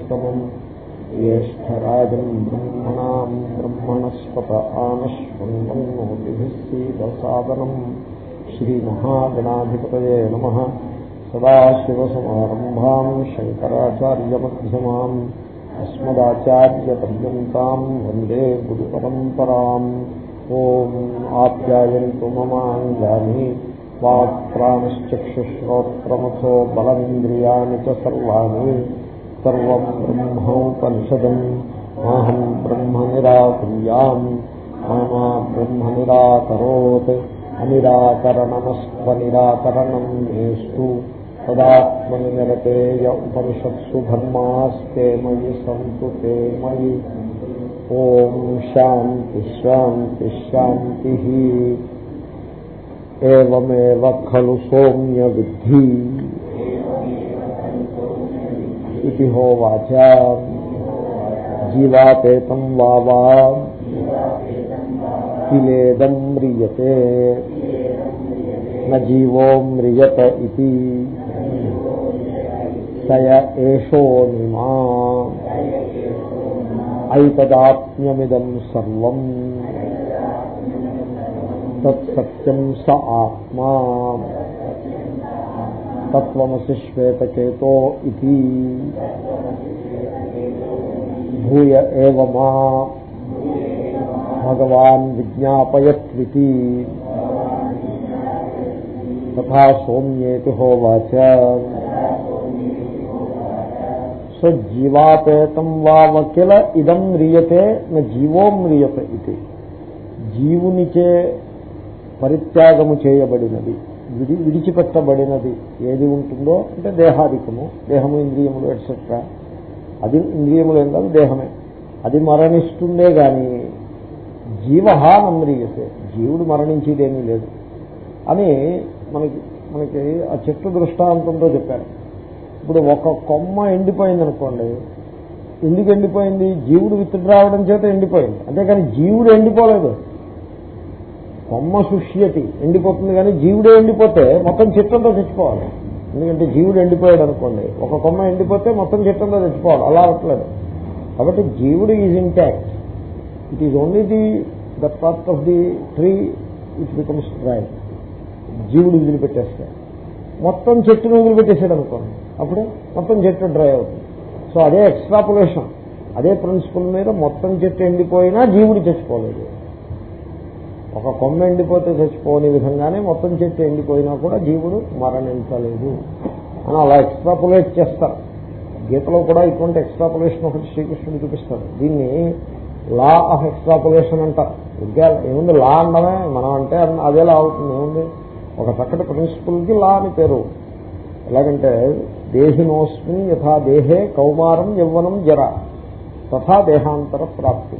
उत्तमम् ज्येष्ठराजम् ब्रह्मणाम् ब्रह्मणस्पत आनश्वन्वन्नोतिभिः सीदसादनम् श्रीमहागणाधिपतये नमः सदाशिवसमारम्भाम् शङ्कराचार्यमध्यमाम् अस्मदाचार्यपर्यन्ताम् वन्दे गुरुपरम्पराम् ॐ आप्यायन्तु ममाङ्गानि वाक्प्राणश्चक्षुश्रोत्रमथो बलमिन्द्रियाणि च सर्वाणि సర్వబ్రహ్మోపనిషదం మాహం బ్రహ్మ నిరాకుర్యాం మామా బ్రహ్మ నిరాకరోత్ అనిరాకరణమస్వనిరాకరణం మేస్తు తదాత్మనిరతేయ ఉపనిషత్సు ధర్మాస్తే మయి సంతు తే మయి. ఓం శాంతి శాంతి శాంతి. ఏమేవ ఖలు సౌమ్య విద్ధి ఇది హోవాచ జీవాపేతం వావా కిలేదం మ్రియతే నీవో మ్రియత ఇది సయ ఏషోనిమా ఐతదాత్మ్యమిదం సర్వం తత్సత్యం స ఆత్మా తత్వమసి శ్వేతకేతో ఇది భూయ ఏవ భగవాన్ విజ్ఞాపయత్వితి తథా సౌమ్యేతి హోవాచ స్వజీవాపేతం వాకిల ఇదం మ్రియతే న జీవో మ్రియత ఇది జీవునిచే పరిత్యాగము చేయబడినది। విడి విడిచిపెట్టబడినది ఏది ఉంటుందో అంటే దేహాధికము దేహము ఇంద్రియములు ఎట్సెట్రా అది ఇంద్రియములు ఏం కాదు దేహమే. అది మరణిస్తుందే గాని జీవహ నమ్రియతే. జీవుడు మరణించేదేమీ లేదు. అని మనకి మనకి ఆ చెట్టు దృష్టాంతంతో చెప్పారు. ఇప్పుడు ఒక కొమ్మ ఎండిపోయింది అనుకోండి ఎందుకు ఎండిపోయింది? జీవుడు విత్తు రావడం చేత ఎండిపోయింది. అంతేకాని జీవుడు ఎండిపోలేదు. కొమ్మ సుష్యతి. ఎండిపోతుంది కానీ జీవుడే ఎండిపోతే మొత్తం చెట్టంతా తెచ్చుకోవాలి. ఎందుకంటే జీవుడు ఎండిపోయాడు అనుకోండి. ఒక కొమ్మ ఎండిపోతే మొత్తం చెట్టంతా తెచ్చుకోవాలి. అలా అవట్లేదు కాబట్టి జీవుడు is intact it is only the the part of the tree it becomes dry జీవుడు వదిలిపెట్టేస్తే మొత్తం చెట్టును వదిలిపెట్టేసాడు అనుకోండి. అప్పుడు మొత్తం చెట్టు డ్రై అవుతుంది. సో అదే ఎక్స్ట్రాపులేషన్ అదే ప్రిన్సిపల్ మీద మొత్తం చెట్టు ఎండిపోయినా జీవుడు చచ్చిపోలేదు ఒక కొమ్మ ఎండిపోతే చచ్చిపోని విధంగానే మొత్తం చెట్టు ఎండిపోయినా కూడా జీవుడు మరణించలేదు. అని అలా ఎక్స్ట్రాపులేట్ చేస్తారు గీతలో కూడా ఇటువంటి ఎక్స్ట్రాపులేషన్ ఒకటి శ్రీకృష్ణుడు చూపిస్తారు దీన్ని లా ఆఫ్ ఎక్స్ట్రాపులేషన్ అంటారు. ఇంకా ఏముంది లా అనడమే మనం అంటే అదే లా అవుతుంది. ఏముంది? ఒక చక్కటి ప్రిన్సిపల్కి లా అని పేరు. ఎలాగంటే దేహినోస్మిన్ యథా దేహే కౌమారం యవ్వనం జర. తథా దేహాంతర ప్రాప్తి.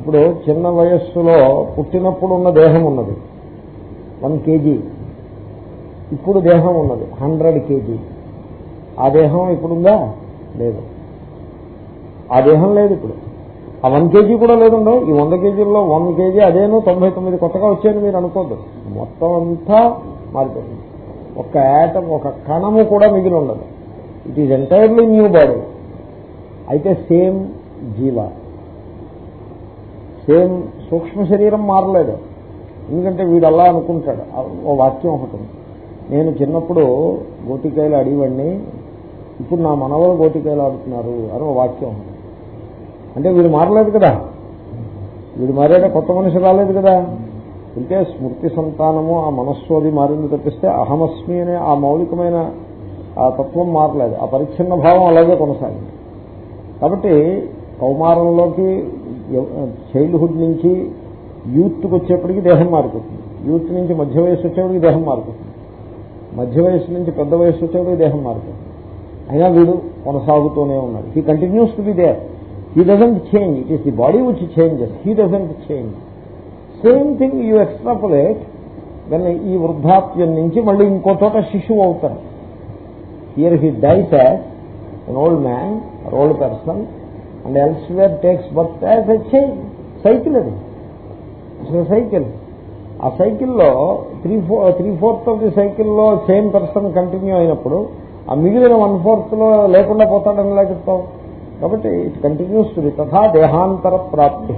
ఇప్పుడు చిన్న వయస్సులో పుట్టినప్పుడు ఉన్న దేహం ఉన్నది. One KG. ఇప్పుడు దేహం ఉన్నది. Hundred KG. ఆ దేహం ఇప్పుడుందా? లేదు. ఆ దేహం లేదు ఇప్పుడు. ఆ వన్ కేజీ కూడా లేదుండవు ఈ వంద కేజీల్లో వన్ కేజీ అదేనో తొంభై తొమ్మిది కొత్తగా వచ్చాయని మీరు అనుకోద్దు. మొత్తం అంతా మారిపోతుంది. ఒక యాటం ఒక కణము కూడా మిగిలి ఉండదు. It is entirely new body అయితే సేమ్ జీవ. సేమ్ సూక్ష్మ శరీరం మారలేదు. ఎందుకంటే వీడు అలా అనుకుంటాడు. ఓ వాక్యం ఒకటి నేను చిన్నప్పుడు గోటికాయలు అడిగివండి ఇప్పుడు నా మనవలు గోటికాయలు ఆడుతున్నారు అని ఓ వాక్యం అంటే వీడు మారలేదు కదా. వీడు మారేట కొత్త మనిషి రాలేదు కదా. అంటే స్మృతి సంతానము ఆ మనస్సు అది మారింది తప్పిస్తే అహమస్మి అనే ఆ మౌలికమైన ఆ తత్వం మారలేదు. ఆ పరిచ్ఛిన్న భావం అలాగే కొనసాగింది. కాబట్టి కౌమారంలోకి చైల్డ్హుడ్ నుంచి యూత్కి వచ్చేప్పటికి దేహం మారిపోతుంది. యూత్ నుంచి మధ్య వయసు వచ్చేప్పటికి దేహం మారిపోతుంది. మధ్య వయసు నుంచి పెద్ద వయసు వచ్చేప్పటికి దేహం మారిపోతుంది. అయినా వీడు కొనసాగుతూనే ఉన్నాడు. He continues to be there he doesn't change it is the body which changes he doesn't change same thing you extrapolate then ఈ వృద్ధాప్యం నుంచి మళ్ళీ ఇంకో చోట శిశువు అవుతారు here he dies as an man man or and elsewhere takes birth as a chain cycle అది. Cycle ఆ సైకిల్లో three four three fourth of the సైకిల్లో సేమ్ పర్సన్ కంటిన్యూ అయినప్పుడు ఆ మిగిలిన వన్ ఫోర్త్లో లేకుండా పోతాడని ఎలా చెప్తావు? కాబట్టి ఇట్ కంటిన్యూస్ టు తథా దేహాంతర ప్రాప్తి.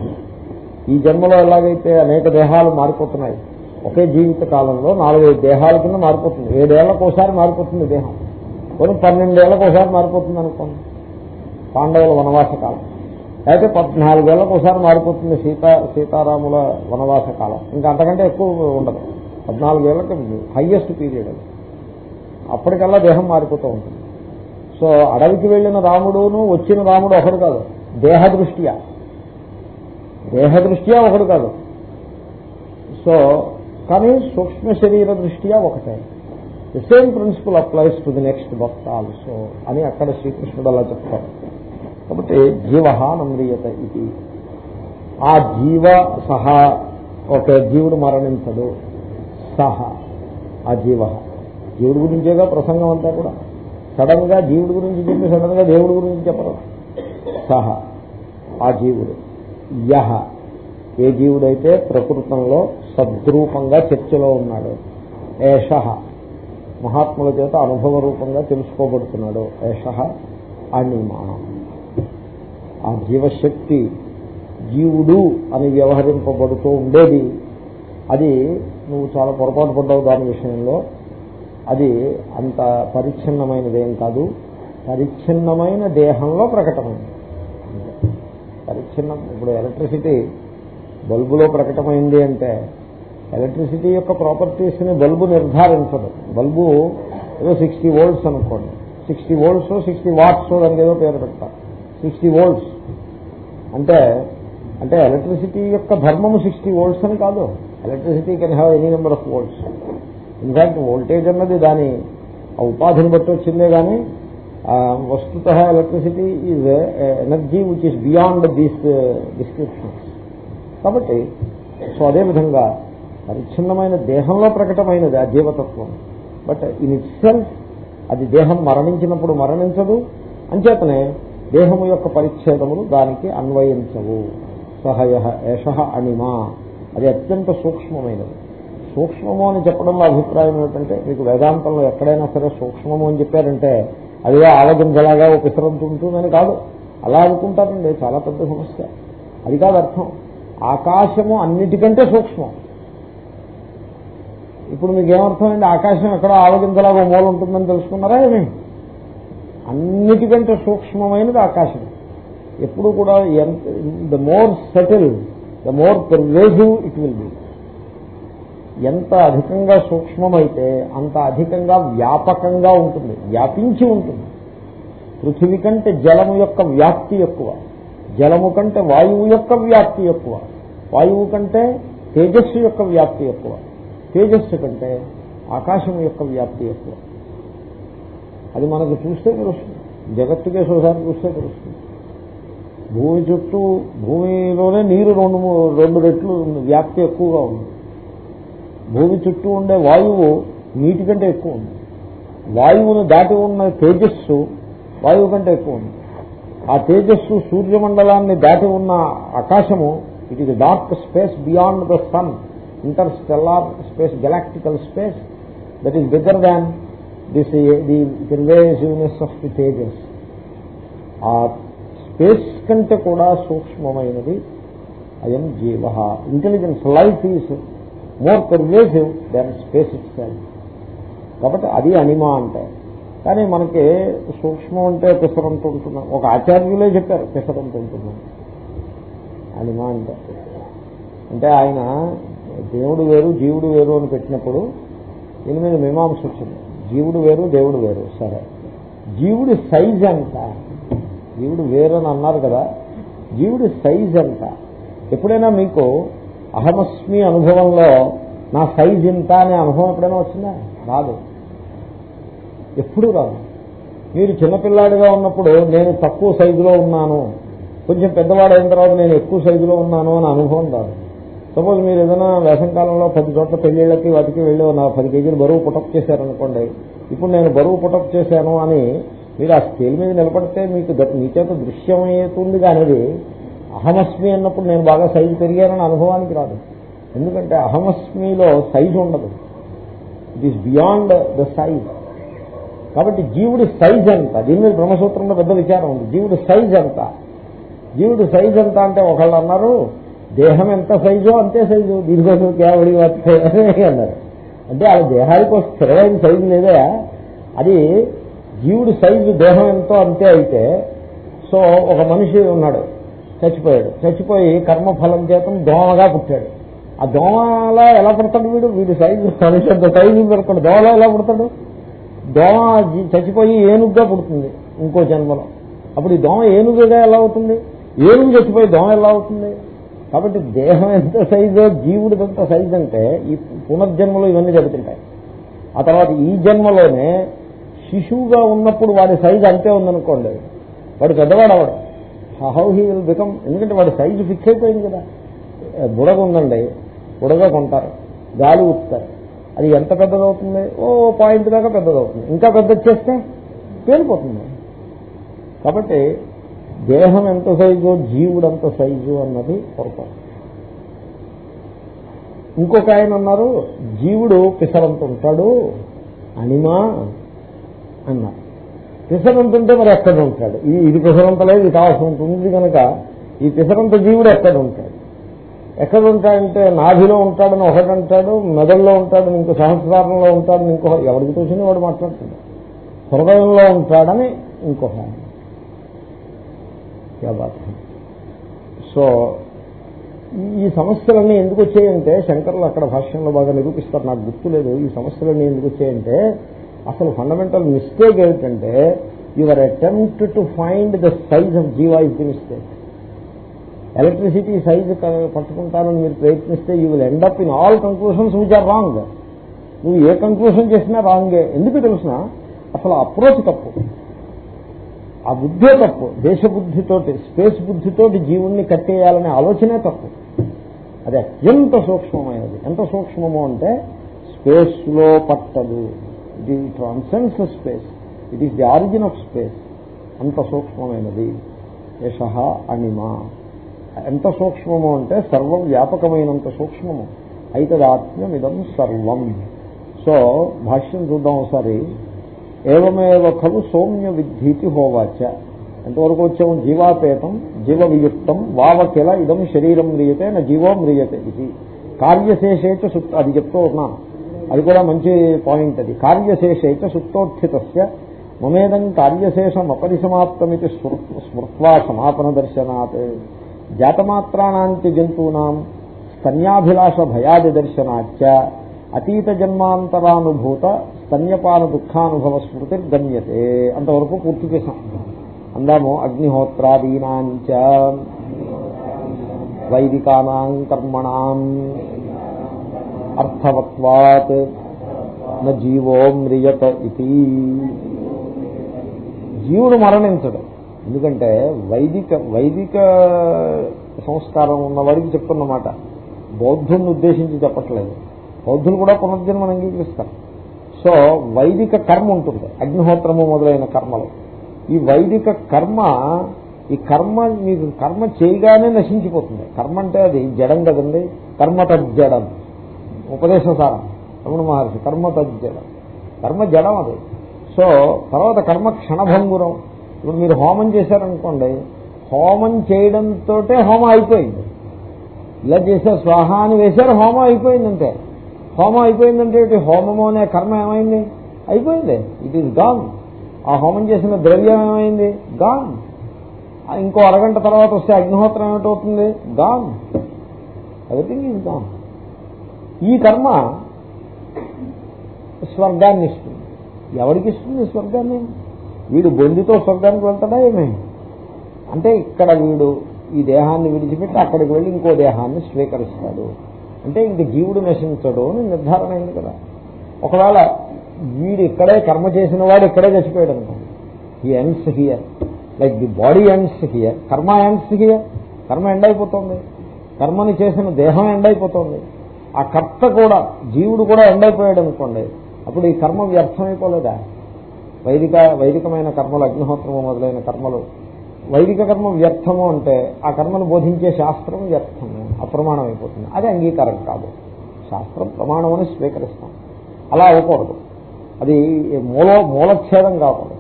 ఈ జన్మలో ఎలాగైతే అనేక దేహాలు మారిపోతున్నాయి ఒకే జీవిత కాలంలో నాలుగైదు దేహాల కింద మారిపోతుంది. ఏడేళ్ళకు ఒకసారి మారిపోతుంది దేహం. కొన్ని పన్నెండేళ్ళకు ఒకసారి మారిపోతుంది అనుకోండి. పాండవుల వనవాస కాలం అయితే పద్నాలుగేళ్ళకు ఒకసారి మారిపోతుంది సీతా సీతారాముల వనవాస కాలం ఇంకా అంతకంటే ఎక్కువ ఉండదు. పద్నాలుగేళ్ళకు హయ్యెస్ట్ పీరియడ్ అది. అప్పటికల్లా దేహం మారిపోతూ ఉంటుంది. సో అడవికి వెళ్ళిన రాముడును వచ్చిన రాముడు ఒకడు కాదు. దేహ దృష్ట్యా దేహ దృష్ట్యా ఒకడు కాదు. సో కానీ సూక్ష్మ శరీర దృష్ట్యా ఒకటే. The same principle applies to the next Bhakta also అని అక్కడ శ్రీకృష్ణుడు అలా చెప్తారు కాబట్టి జీవ నమ్రియత ఇది. ఆ జీవ సహా ఓకే జీవుడు మరణించడు. సహ ఆ జీవ జీవుడి గురించేగా ప్రసంగం అంతా కూడా. సడన్గా జీవుడి గురించి చెప్పి సడన్గా దేవుడి గురించి చెప్పరు. సహ ఆ జీవుడు. యహ ఏ జీవుడైతే ప్రకృతంలో సద్రూపంగా చర్చలో ఉన్నాడు ఏష మహాత్ముల చేత అనుభవ రూపంగా తెలుసుకోబడుతున్నాడు ఏష అనిమానం. ఆ జీవశక్తి జీవుడు అని వ్యవహరింపబడుతూ ఉండేది. అది నువ్వు చాలా పొరపాటు పడ్డావు దాని విషయంలో. అది అంత పరిచ్ఛిన్నమైనదేం కాదు. పరిచ్ఛిన్నమైన దేహంలో ప్రకటమైంది. పరిచ్ఛిన్నం ఇప్పుడు ఎలక్ట్రిసిటీ బల్బులో ప్రకటమైంది అంటే ఎలక్ట్రిసిటీ యొక్క ప్రాపర్టీస్ని బల్బు నిర్ధారించదు. బల్బు ఏదో సిక్స్టీ వోల్ట్స్ అనుకోండి. సిక్స్టీ వోల్ట్స్ సిక్స్టీ వాట్స్ దానికి ఏదో పేరు పెడతారు. Sixty volts. అంటే అంటే ఎలక్ట్రిసిటీ యొక్క ధర్మము సిక్స్టీ వోల్ట్స్ అని కాదు. Electricity can have any number of volts. In fact voltage అన్నది దాని ఆ ఉపాధిని బట్టి వచ్చిందే కానీ వస్తుత electricity is energy which is beyond these descriptions. కాబట్టి సో అదేవిధంగా పరిచ్ఛిన్నమైన దేహంలో ప్రకటమైనది ఆ జీవతత్వం. బట్ ఇన్ ఇట్ సెల్ఫ్ అది దేహం మరణించినప్పుడు మరణించదు. అంచేతనే దేహము యొక్క పరిచ్ఛేదములు దానికి అన్వయించవు. సహయ ఏష అణిమా. అది అత్యంత సూక్ష్మమైనది. సూక్ష్మము అని చెప్పడంలో అభిప్రాయం ఏమిటంటే మీకు వేదాంతంలో ఎక్కడైనా సరే సూక్ష్మము అని చెప్పారంటే అదిగా ఆలగింజలాగా ఒక పిసరంతుంటుందని కాదు. అలా అనుకుంటారండి. చాలా పెద్ద సమస్య. అది కాదు అర్థం. ఆకాశము అన్నిటికంటే సూక్ష్మం. ఇప్పుడు మీకు ఏమర్థమైంది? ఆకాశం ఎక్కడో ఆవగింజలాగా మూల ఉంటుందని తెలుసుకున్నారా ఏమి? అన్నిటికంటే సూక్ష్మమైనది ఆకాశం. ఎప్పుడు కూడా the more subtle the more pervasive it will be ఎంత అధికంగా సూక్ష్మమైతే అంత అధికంగా వ్యాపకంగా ఉంటుంది వ్యాపించి ఉంటుంది. పృథివీ కంటే జలము యొక్క వ్యాప్తి ఎక్కువ జలము కంటే వాయువు యొక్క వ్యాప్తి ఎక్కువ వాయువు కంటే తేజస్సు యొక్క వ్యాప్తి ఎక్కువ తేజస్సు కంటే ఆకాశం యొక్క వ్యాప్తి ఎక్కువ. అది మనకు చూస్తే తెలుస్తుంది. జగత్తుకే ఒకసారి చూస్తే తెలుస్తుంది. భూమి చుట్టూ భూమిలోనే నీరు రెండు రెండు రెట్లు వ్యాప్తి ఎక్కువగా ఉంది. భూమి చుట్టూ ఉండే వాయువు నీటి కంటే ఎక్కువ ఉంది. వాయువును దాటి ఉన్న తేజస్సు వాయువు కంటే ఎక్కువ ఉంది. ఆ తేజస్సు సూర్యమండలాన్ని దాటి ఉన్న ఆకాశము it is dark space beyond the sun interstellar space galactical space that is bigger than this the pervasiveness of the Tejas ఆ స్పేస్ కంటే కూడా సూక్ష్మమైనది అయం జీవ intelligence life is more pervasive than space it కాబట్టి అది అనిమా అంటే. కానీ మనకి సూక్ష్మం అంటే పిసరంత ఉంటున్నాం ఒక ఆచార్యులే చెప్పారు పిసరంత ఉంటున్నాం అనిమా అంటే. అంటే ఆయన దేవుడు వేరు జీవుడు వేరు అని పెట్టినప్పుడు దీని మీద మీమాంస వచ్చింది. జీవుడు వేరు దేవుడు వేరు. సరే. జీవుడి సైజ్ ఎంత? జీవుడు వేరు అని అన్నారు కదా. జీవుడి సైజ్ ఎంత? ఎప్పుడైనా మీకు అహమస్మి అనుభవంలో నా సైజ్ ఇంత అనే అనుభవం ఎప్పుడైనా వచ్చిందా? రాదు. ఎప్పుడు రాదు. మీరు చిన్నపిల్లాడిగా ఉన్నప్పుడు నేను తక్కువ సైజులో ఉన్నాను. కొంచెం పెద్దవాడైన తర్వాత నేను ఎక్కువ సైజులో ఉన్నాను అని అనుభవం రాదు. సపోజ్ మీరు ఏదైనా వేసంకాలంలో పది చోట్ల పెళ్ళిళ్ళకి వాటికి వెళ్ళి నా పది కేజీలు బరువు పుటప్ చేశారనుకోండి. ఇప్పుడు నేను బరువు పుటప్ చేశాను అని మీరు ఆ స్కేల్ మీద నిలబడితే మీకు మీ చేత దృశ్యమవుతుంది కానీ అహమస్మి అన్నప్పుడు నేను బాగా సైజు పెరిగానని అనుభవానికి రాదు. ఎందుకంటే అహమస్మిలో సైజు ఉండదు. It is beyond the size కాబట్టి జీవుడి సైజ్ ఎంత? దీని మీద బ్రహ్మసూత్రంలో పెద్ద విచారం ఉంది. జీవుడి సైజ్ ఎంత? జీవుడి సైజ్ ఎంత అంటే ఒకళ్ళు అన్నారు దేహం ఎంత సైజో అంతే సైజు దీనికోసం కేవడి అన్నారు. అంటే ఆ దేహానికి ఒక స్థిరమైన సైజు లేదా? అది జీవుడి సైజు దేహం ఎంతో అంతే అయితే సో ఒక మనిషి ఉన్నాడు చచ్చిపోయాడు. చచ్చిపోయి కర్మఫలం చేతం దోమగా పుట్టాడు. ఆ దోమలా ఎలా పుడతాడు వీడు? వీడి సైజు మనిషి అంత సైజు పెడతాడు. దోమలా ఎలా పుడతాడు? దోమ చచ్చిపోయి ఏనుగ్గా పుడుతుంది ఇంకో జన్మలో. అప్పుడు ఈ దోమ ఏనుగుగా ఎలా అవుతుంది? ఏనుగు చచ్చిపోయి దోమ ఎలా అవుతుంది? కాబట్టి దేహం ఎంత సైజో జీవుడు ఎంత సైజు అంటే ఈ పునర్జన్మలు ఇవన్నీ జరుగుతుంటాయి. ఆ తర్వాత ఈ జన్మలోనే శిశువుగా ఉన్నప్పుడు వాడి సైజు అంతే ఉందనుకోండి. వాడు పెద్దవాడు అవడం హౌ హీ విల్ బికమ్ ఎందుకంటే వాడి సైజు ఫిక్స్ అయిపోయింది కదా. బుడగ ఉందండి. బుడగ కొంటారు. గాలి ఊపుతారు. అది ఎంత పెద్దదవుతుంది? ఓ పాయింట్ దాకా పెద్దదవుతుంది. ఇంకా పెద్ద చేస్తే పేలిపోతుంది. కాబట్టి దేహం ఎంత సైజు? జీవుడు ఎంత సైజు అన్నది పొరపాటు. ఇంకొక ఆయన అన్నారు జీవుడు పిసరంత ఉంటాడు అనిమా అన్నారు. పిసరంత ఉంటే మరి ఎక్కడ ఉంటాడు ఇది ఇది పిసరంత లేదు ఇది కావాల్సి ఉంటుంది. కనుక ఈ పిసరంత జీవుడు ఎక్కడ ఉంటాడు ఎక్కడ ఉంటాడంటే నాభిలో ఉంటాడని ఒకడంటాడు మెదడులో ఉంటాడని ఇంకో సహస్రంలో ఉంటాడని ఇంకో ఎవరికి తోచింది వాడు మాట్లాడుతున్నాడు. హృదయంలో ఉంటాడని ఇంకొక ఆయన. క్యా బాత్ సో ఈ- సమస్యలన్నీ ఎందుకు వచ్చాయంటే శంకర్లు అక్కడ భాష్యంలో బాగా నిరూపిస్తారు నాకు గుర్తు లేదు ఈ సమస్యలన్నీ ఎందుకు వచ్చాయంటే అసలు ఫండమెంటల్ మిస్టేక్ ఏమిటంటే your attempt to find the size of Jiva is the mistake electricity size పట్టుకుంటానని మీరు ప్రయత్నిస్తే you will end up in all conclusions which are wrong నువ్వు ఏ కంక్లూషన్ చేసినా రాంగే ఎందుకు తెలిసిన? అసలు అప్రోచ్ తప్పు. ఆ బుద్ధే తప్పు. దేశ బుద్ధితోటి స్పేస్ బుద్ధితోటి జీవుణ్ణి కట్టేయాలనే ఆలోచనే తప్పు. అది అత్యంత సూక్ష్మమైనది. ఎంత సూక్ష్మము అంటే స్పేస్లో పట్టదు. ఇది transcends space it is the origin of space అంత సూక్ష్మమైనది. యశ అనిమ. ఎంత సూక్ష్మము అంటే సర్వం వ్యాపకమైనంత సూక్ష్మము. అయితే రాత్ర్యం ఇదం సర్వం. సో భాష్యం చూద్దాం ఒకసారి. ఏవమేవ ఖలు సౌమ్య విద్ధీతి హోవాచ. ఎంతవరకు వచ్చాము? జీవాపేతం జీవ వియుక్తం వావకిల ఇదం శరీరం మ్రియతే నా జీవో మ్రియతే ఇది. కార్యశేషేత సుత్ అది చెప్తూ ఉన్నాను అది కూడా మంచి పాయింట్ అది. కార్యశేషేత సుప్తోత్థితస్య. మమేదం కార్యశేషం అపరిసమాప్తమితి స్మృత్వా సమాపన దర్శనాత్. జాతమాత్రాణాంతి జంతూనాం స్తన్యాభిలాష భయాది దర్శనాచ అతీత జన్మాంతరానుభూత స్తన్యపాన దుఃఖానుభవ స్మృతిర్గమ్యతే. అంతవరకు పూర్తి చేశాం. అందాము అగ్నిహోత్రాదీనాంచ వైదికానాం కర్మణాం అర్థవత్వాత్ న జీవో మ్రియత ఇది. జీవుడు మరణించడు. ఎందుకంటే వైదిక వైదిక సంస్కారం ఉన్నవాడికి చెప్తున్నమాట. బౌద్ధుని ఉద్దేశించి చెప్పట్లేదు. బౌద్ధులు కూడా పునర్జన్మను అంగీకరిస్తారు. సో వైదిక కర్మ ఉంటుంది. అగ్నిహోత్రము మొదలైన కర్మలు. ఈ వైదిక కర్మ ఈ కర్మ మీకు కర్మ చేయగానే నశించిపోతుంది. కర్మ అంటే అది జడం కదండి? కర్మ తజ్జడం ఉపదేశ సారం. రమణ మహర్షి కర్మ తజ్జడం కర్మ జడం అది. సో తర్వాత కర్మ క్షణభంగురం. ఇప్పుడు మీరు హోమం చేశారనుకోండి హోమం చేయడంతో హోమం అయిపోయింది. ఇలా చేశారు స్వాహ అని వేశారు హోమం అయిపోయిందంటే హోమం అయిపోయిందంటే హోమము అనే కర్మ ఏమైంది? అయిపోయింది. ఇట్ ఈస్ గాన్ ఆ హోమం చేసిన ద్రవ్యం ఏమైంది? గాన్ ఇంకో అరగంట తర్వాత వస్తే అగ్నిహోత్రం ఏమిటవుతుంది? గాన్ ఎవ్రీథింగ్ ఈజ్ గాన్ ఈ కర్మ స్వర్గాన్ని ఇస్తుంది. ఎవరికి ఇస్తుంది స్వర్గాన్ని? వీడు బొందితో స్వర్గానికి వెళ్తాడా ఏమే? అంటే ఇక్కడ వీడు ఈ దేహాన్ని విడిచిపెట్టి అక్కడికి వెళ్ళి ఇంకో దేహాన్ని స్వీకరిస్తాడు. అంటే ఇంక జీవుడు నశించడు అని నిర్ధారణ అయింది కదా. ఒకవేళ వీడు ఇక్కడే కర్మ చేసిన వాడు ఇక్కడే చచ్చిపోయాడు అనుకోండి ఈ ends here like the body ends here karma ends here కర్మ ఎండ్ అయిపోతుంది. కర్మని చేసిన దేహం ఎండ్ అయిపోతుంది. ఆ కర్త కూడా జీవుడు కూడా ఎండ్ అయిపోయాడు అనుకోండి. అప్పుడు ఈ కర్మ వ్యర్థమైపోలేదా? వైదిక వైదికమైన కర్మలు అగ్నిహోత్రము మొదలైన కర్మలు. వైదిక కర్మ వ్యర్థము అంటే ఆ కర్మను బోధించే శాస్త్రం వ్యర్థము. అప్రమాణం అయిపోతుంది అది అంగీకారం కాదు. శాస్త్రం ప్రమాణం అని స్వీకరిస్తాం. అలా అవ్వకూడదు. అది మూల మూలఛేదం కాకూడదు.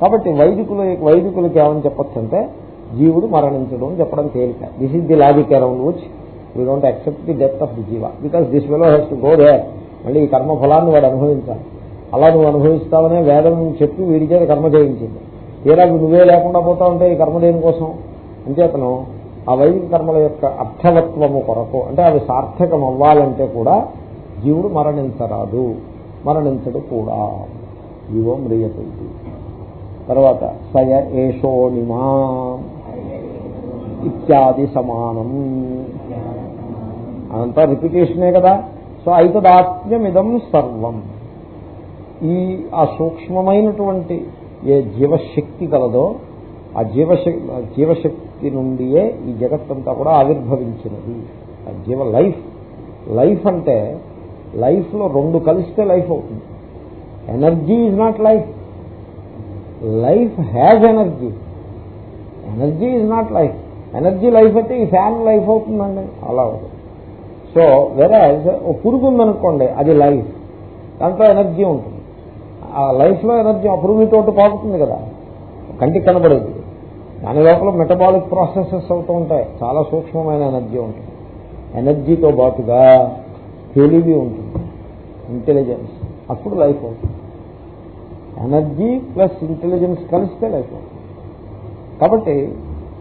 కాబట్టి వైదికుల వైదికులకి ఏమని చెప్పచ్చు అంటే జీవుడు మరణించడం అని చెప్పడం తేలిక. This is the logic around which we don't accept the death of the jiva because this fellow has to go there మళ్ళీ ఈ కర్మ ఫలాన్ని వాడు అనుభవించాలి. అలా నువ్వు అనుభవిస్తావనే వేదం చెప్పి వీడి చేత కర్మ చేయించింది. తీరా నువ్వే లేకుండా పోతా ఉంటే ఈ కర్మ దేనికోసం? అంచేతను ఆ వైదిక కర్మల యొక్క అర్థవత్వము కొరకు అంటే అవి సార్థకం అవ్వాలంటే కూడా జీవుడు మరణించరాదు మరణించడు కూడా. జీవో మ్రియతుంది తర్వాత సయ ఏషోనిమా ఇత్యాది సమానం. అదంతా రిపిటేషనే కదా. సో ఐతదాత్మ్యమిదం సర్వం. ఈ ఆ సూక్ష్మమైనటువంటి ఏ జీవశక్తి కలదో ఆ జీవశక్తి జీవశక్తి నుండియే ఈ జగత్తంతా కూడా ఆవిర్భవించినది. జీవ లైఫ్. లైఫ్ అంటే లైఫ్లో రెండు కలిస్తే లైఫ్ అవుతుంది. Energy is not life. Life has energy. Energy is not life. Energy life అయితే ఈ ఫ్యాన్ లైఫ్ అవుతుందండి. అలా అవుతుంది. సో వేరే ఓ పురుగు ఉందనుకోండి అది లైఫ్. దాంట్లో ఎనర్జీ ఉంటుంది. ఆ లైఫ్లో ఎనర్జీ ఆ పురుగుతోటి పాకుతుంది కదా. కంటికి కనబడేది. దాని లోపల మెటబాలిక్ ప్రాసెసెస్ అవుతూ ఉంటాయి. చాలా సూక్ష్మమైన ఎనర్జీ ఉంటుంది. ఎనర్జీతో పాటుగా తెలివి ఉంటుంది. ఇంటెలిజెన్స్ అప్పుడు లైఫ్ అవుతుంది. ఎనర్జీ ప్లస్ ఇంటెలిజెన్స్ కలిస్తే లైఫ్ అవుతుంది. కాబట్టి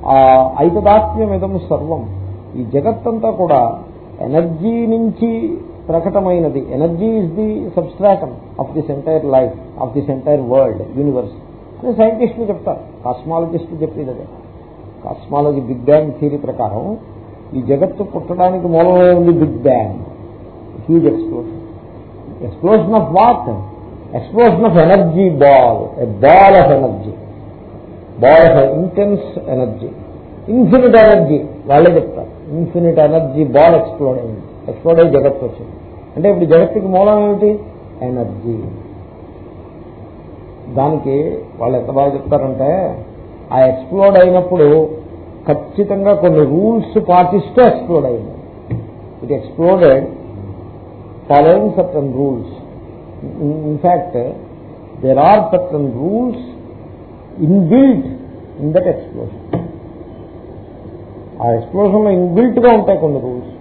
ఆ ఐకదాత్మ్యం ఇదం సర్వం. ఈ జగత్తంతా కూడా ఎనర్జీ నుంచి ప్రకటమైనది. Energy is the substratum of this entire life of this entire world universe అని సైంటిస్టులు చెప్తారు. కాస్మాలజిస్టులు చెప్పేది అదే కాస్మాలజీ బిగ్ బ్యాంగ్ థియరీ ప్రకారం ఈ జగత్తు పుట్టడానికి మూలమే ఉంది big bang huge explosion explosion of what explosion of energy ball a ball of energy ball of intense energy infinite energy వాళ్ళే చెప్తారు। ఇన్ఫినిట్ ఎనర్జీ బాల్ ఎక్స్ప్లోడ్ అయింది ఎక్స్ప్లోడ్ అయ్యి జగత్తు వచ్చింది। అంటే ఇప్పుడు జగత్తుకి మూలం ఏమిటి? ఎనర్జీ దానికి వాళ్ళు ఎంత బాగా చెప్తారంటే ఆ ఎక్స్ప్లోడ్ అయినప్పుడు ఖచ్చితంగా కొన్ని రూల్స్ పాటిస్తూ ఎక్స్ప్లోడ్ అయింది. It exploded following certain rules in fact there are certain rules inbuilt in that explosion ఆ ఎక్స్ప్లోషన్లో ఇన్బిల్ట్గా ఉంటాయి కొన్ని రూల్స్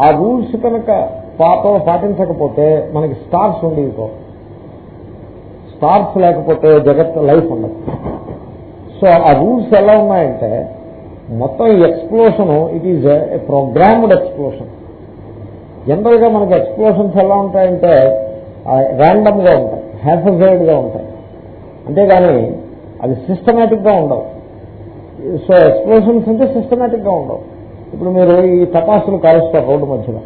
ఆ రూల్స్ కనుక పాప పాటించకపోతే మనకి స్టార్స్ ఉండేవికో స్టార్స్ లేకపోతే జగత్ లైఫ్ ఉండదు. సో ఆ రూల్స్ ఎలా ఉన్నాయంటే మొత్తం explosion it is a programmed explosion జనరల్గా మనకి ఎక్స్ప్లోషన్స్ ఎలా ఉంటాయంటే ర్యాండమ్గా ఉంటాయి హ్యాఫజైడ్గా ఉంటాయి. అంతేగాని అవి సిస్టమేటిక్గా ఉండవు. సో ఎక్స్ప్లోషన్స్ అంటే సిస్టమేటిక్గా ఉండవు. ఇప్పుడు మీరు ఈ తపాసులు కాలుస్తారు రోడ్డు మధ్యలో.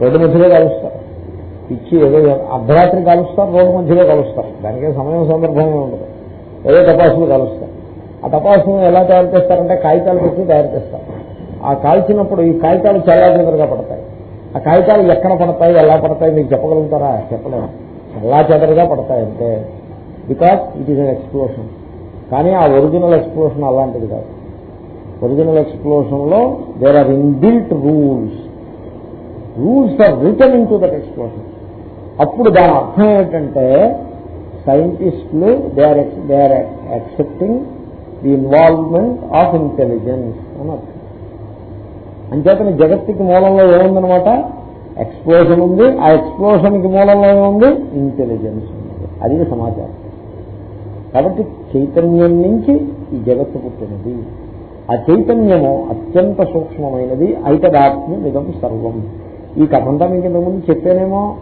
రోడ్డు మధ్యలో కాలుస్తారు. ఇచ్చి ఏదో అర్ధరాత్రి కలుస్తారు రోడ్డు మధ్యలో కలుస్తారు. దానికే సమయం సందర్భమే ఉండదు. ఏదో తపాసులు కలుస్తారు. ఆ తపాసును ఎలా తయారు చేస్తారంటే కాగితాలు పెట్టి తయారు చేస్తారు. ఆ కాల్చినప్పుడు ఈ కాగితాలు చాలా చెదరగా పడతాయి. ఆ కాగితాలు ఎక్కడ పడతాయి ఎలా పడతాయి మీకు చెప్పగలుగుతారా? చెప్పలేము. చాలా చెదరగా పడతాయి అంటే because it is an explosion కానీ ఆ ఒరిజినల్ ఎక్స్ప్లోషన్ అలాంటిది కాదు. Original ఎక్స్ప్లోషన్లో there are inbuilt rules rules are written into that explosion అప్పుడు దాని అర్థం ఏంటంటే సైంటిస్టులు they are they are accepting the involvement of intelligence అని అర్థం అంచేతని జగత్తుకి మూలంలో ఏముందనమాట ఎక్స్ప్లోజన్ ఉంది. ఆ ఎక్స్ప్లోషన్కి మూలంలో ఏముంది? ఇంటెలిజెన్స్ ఉంది. అది సమాచారం. కాబట్టి చైతన్యం నుంచి ఈ జగత్తు పుట్టినది. ఆ చైతన్యము అత్యంత సూక్ష్మమైనది ఐకదాత్మ్యం ఇదం సర్వం. ఈ కథంతా మీకు ఇంతకుముందు చెప్పానేమో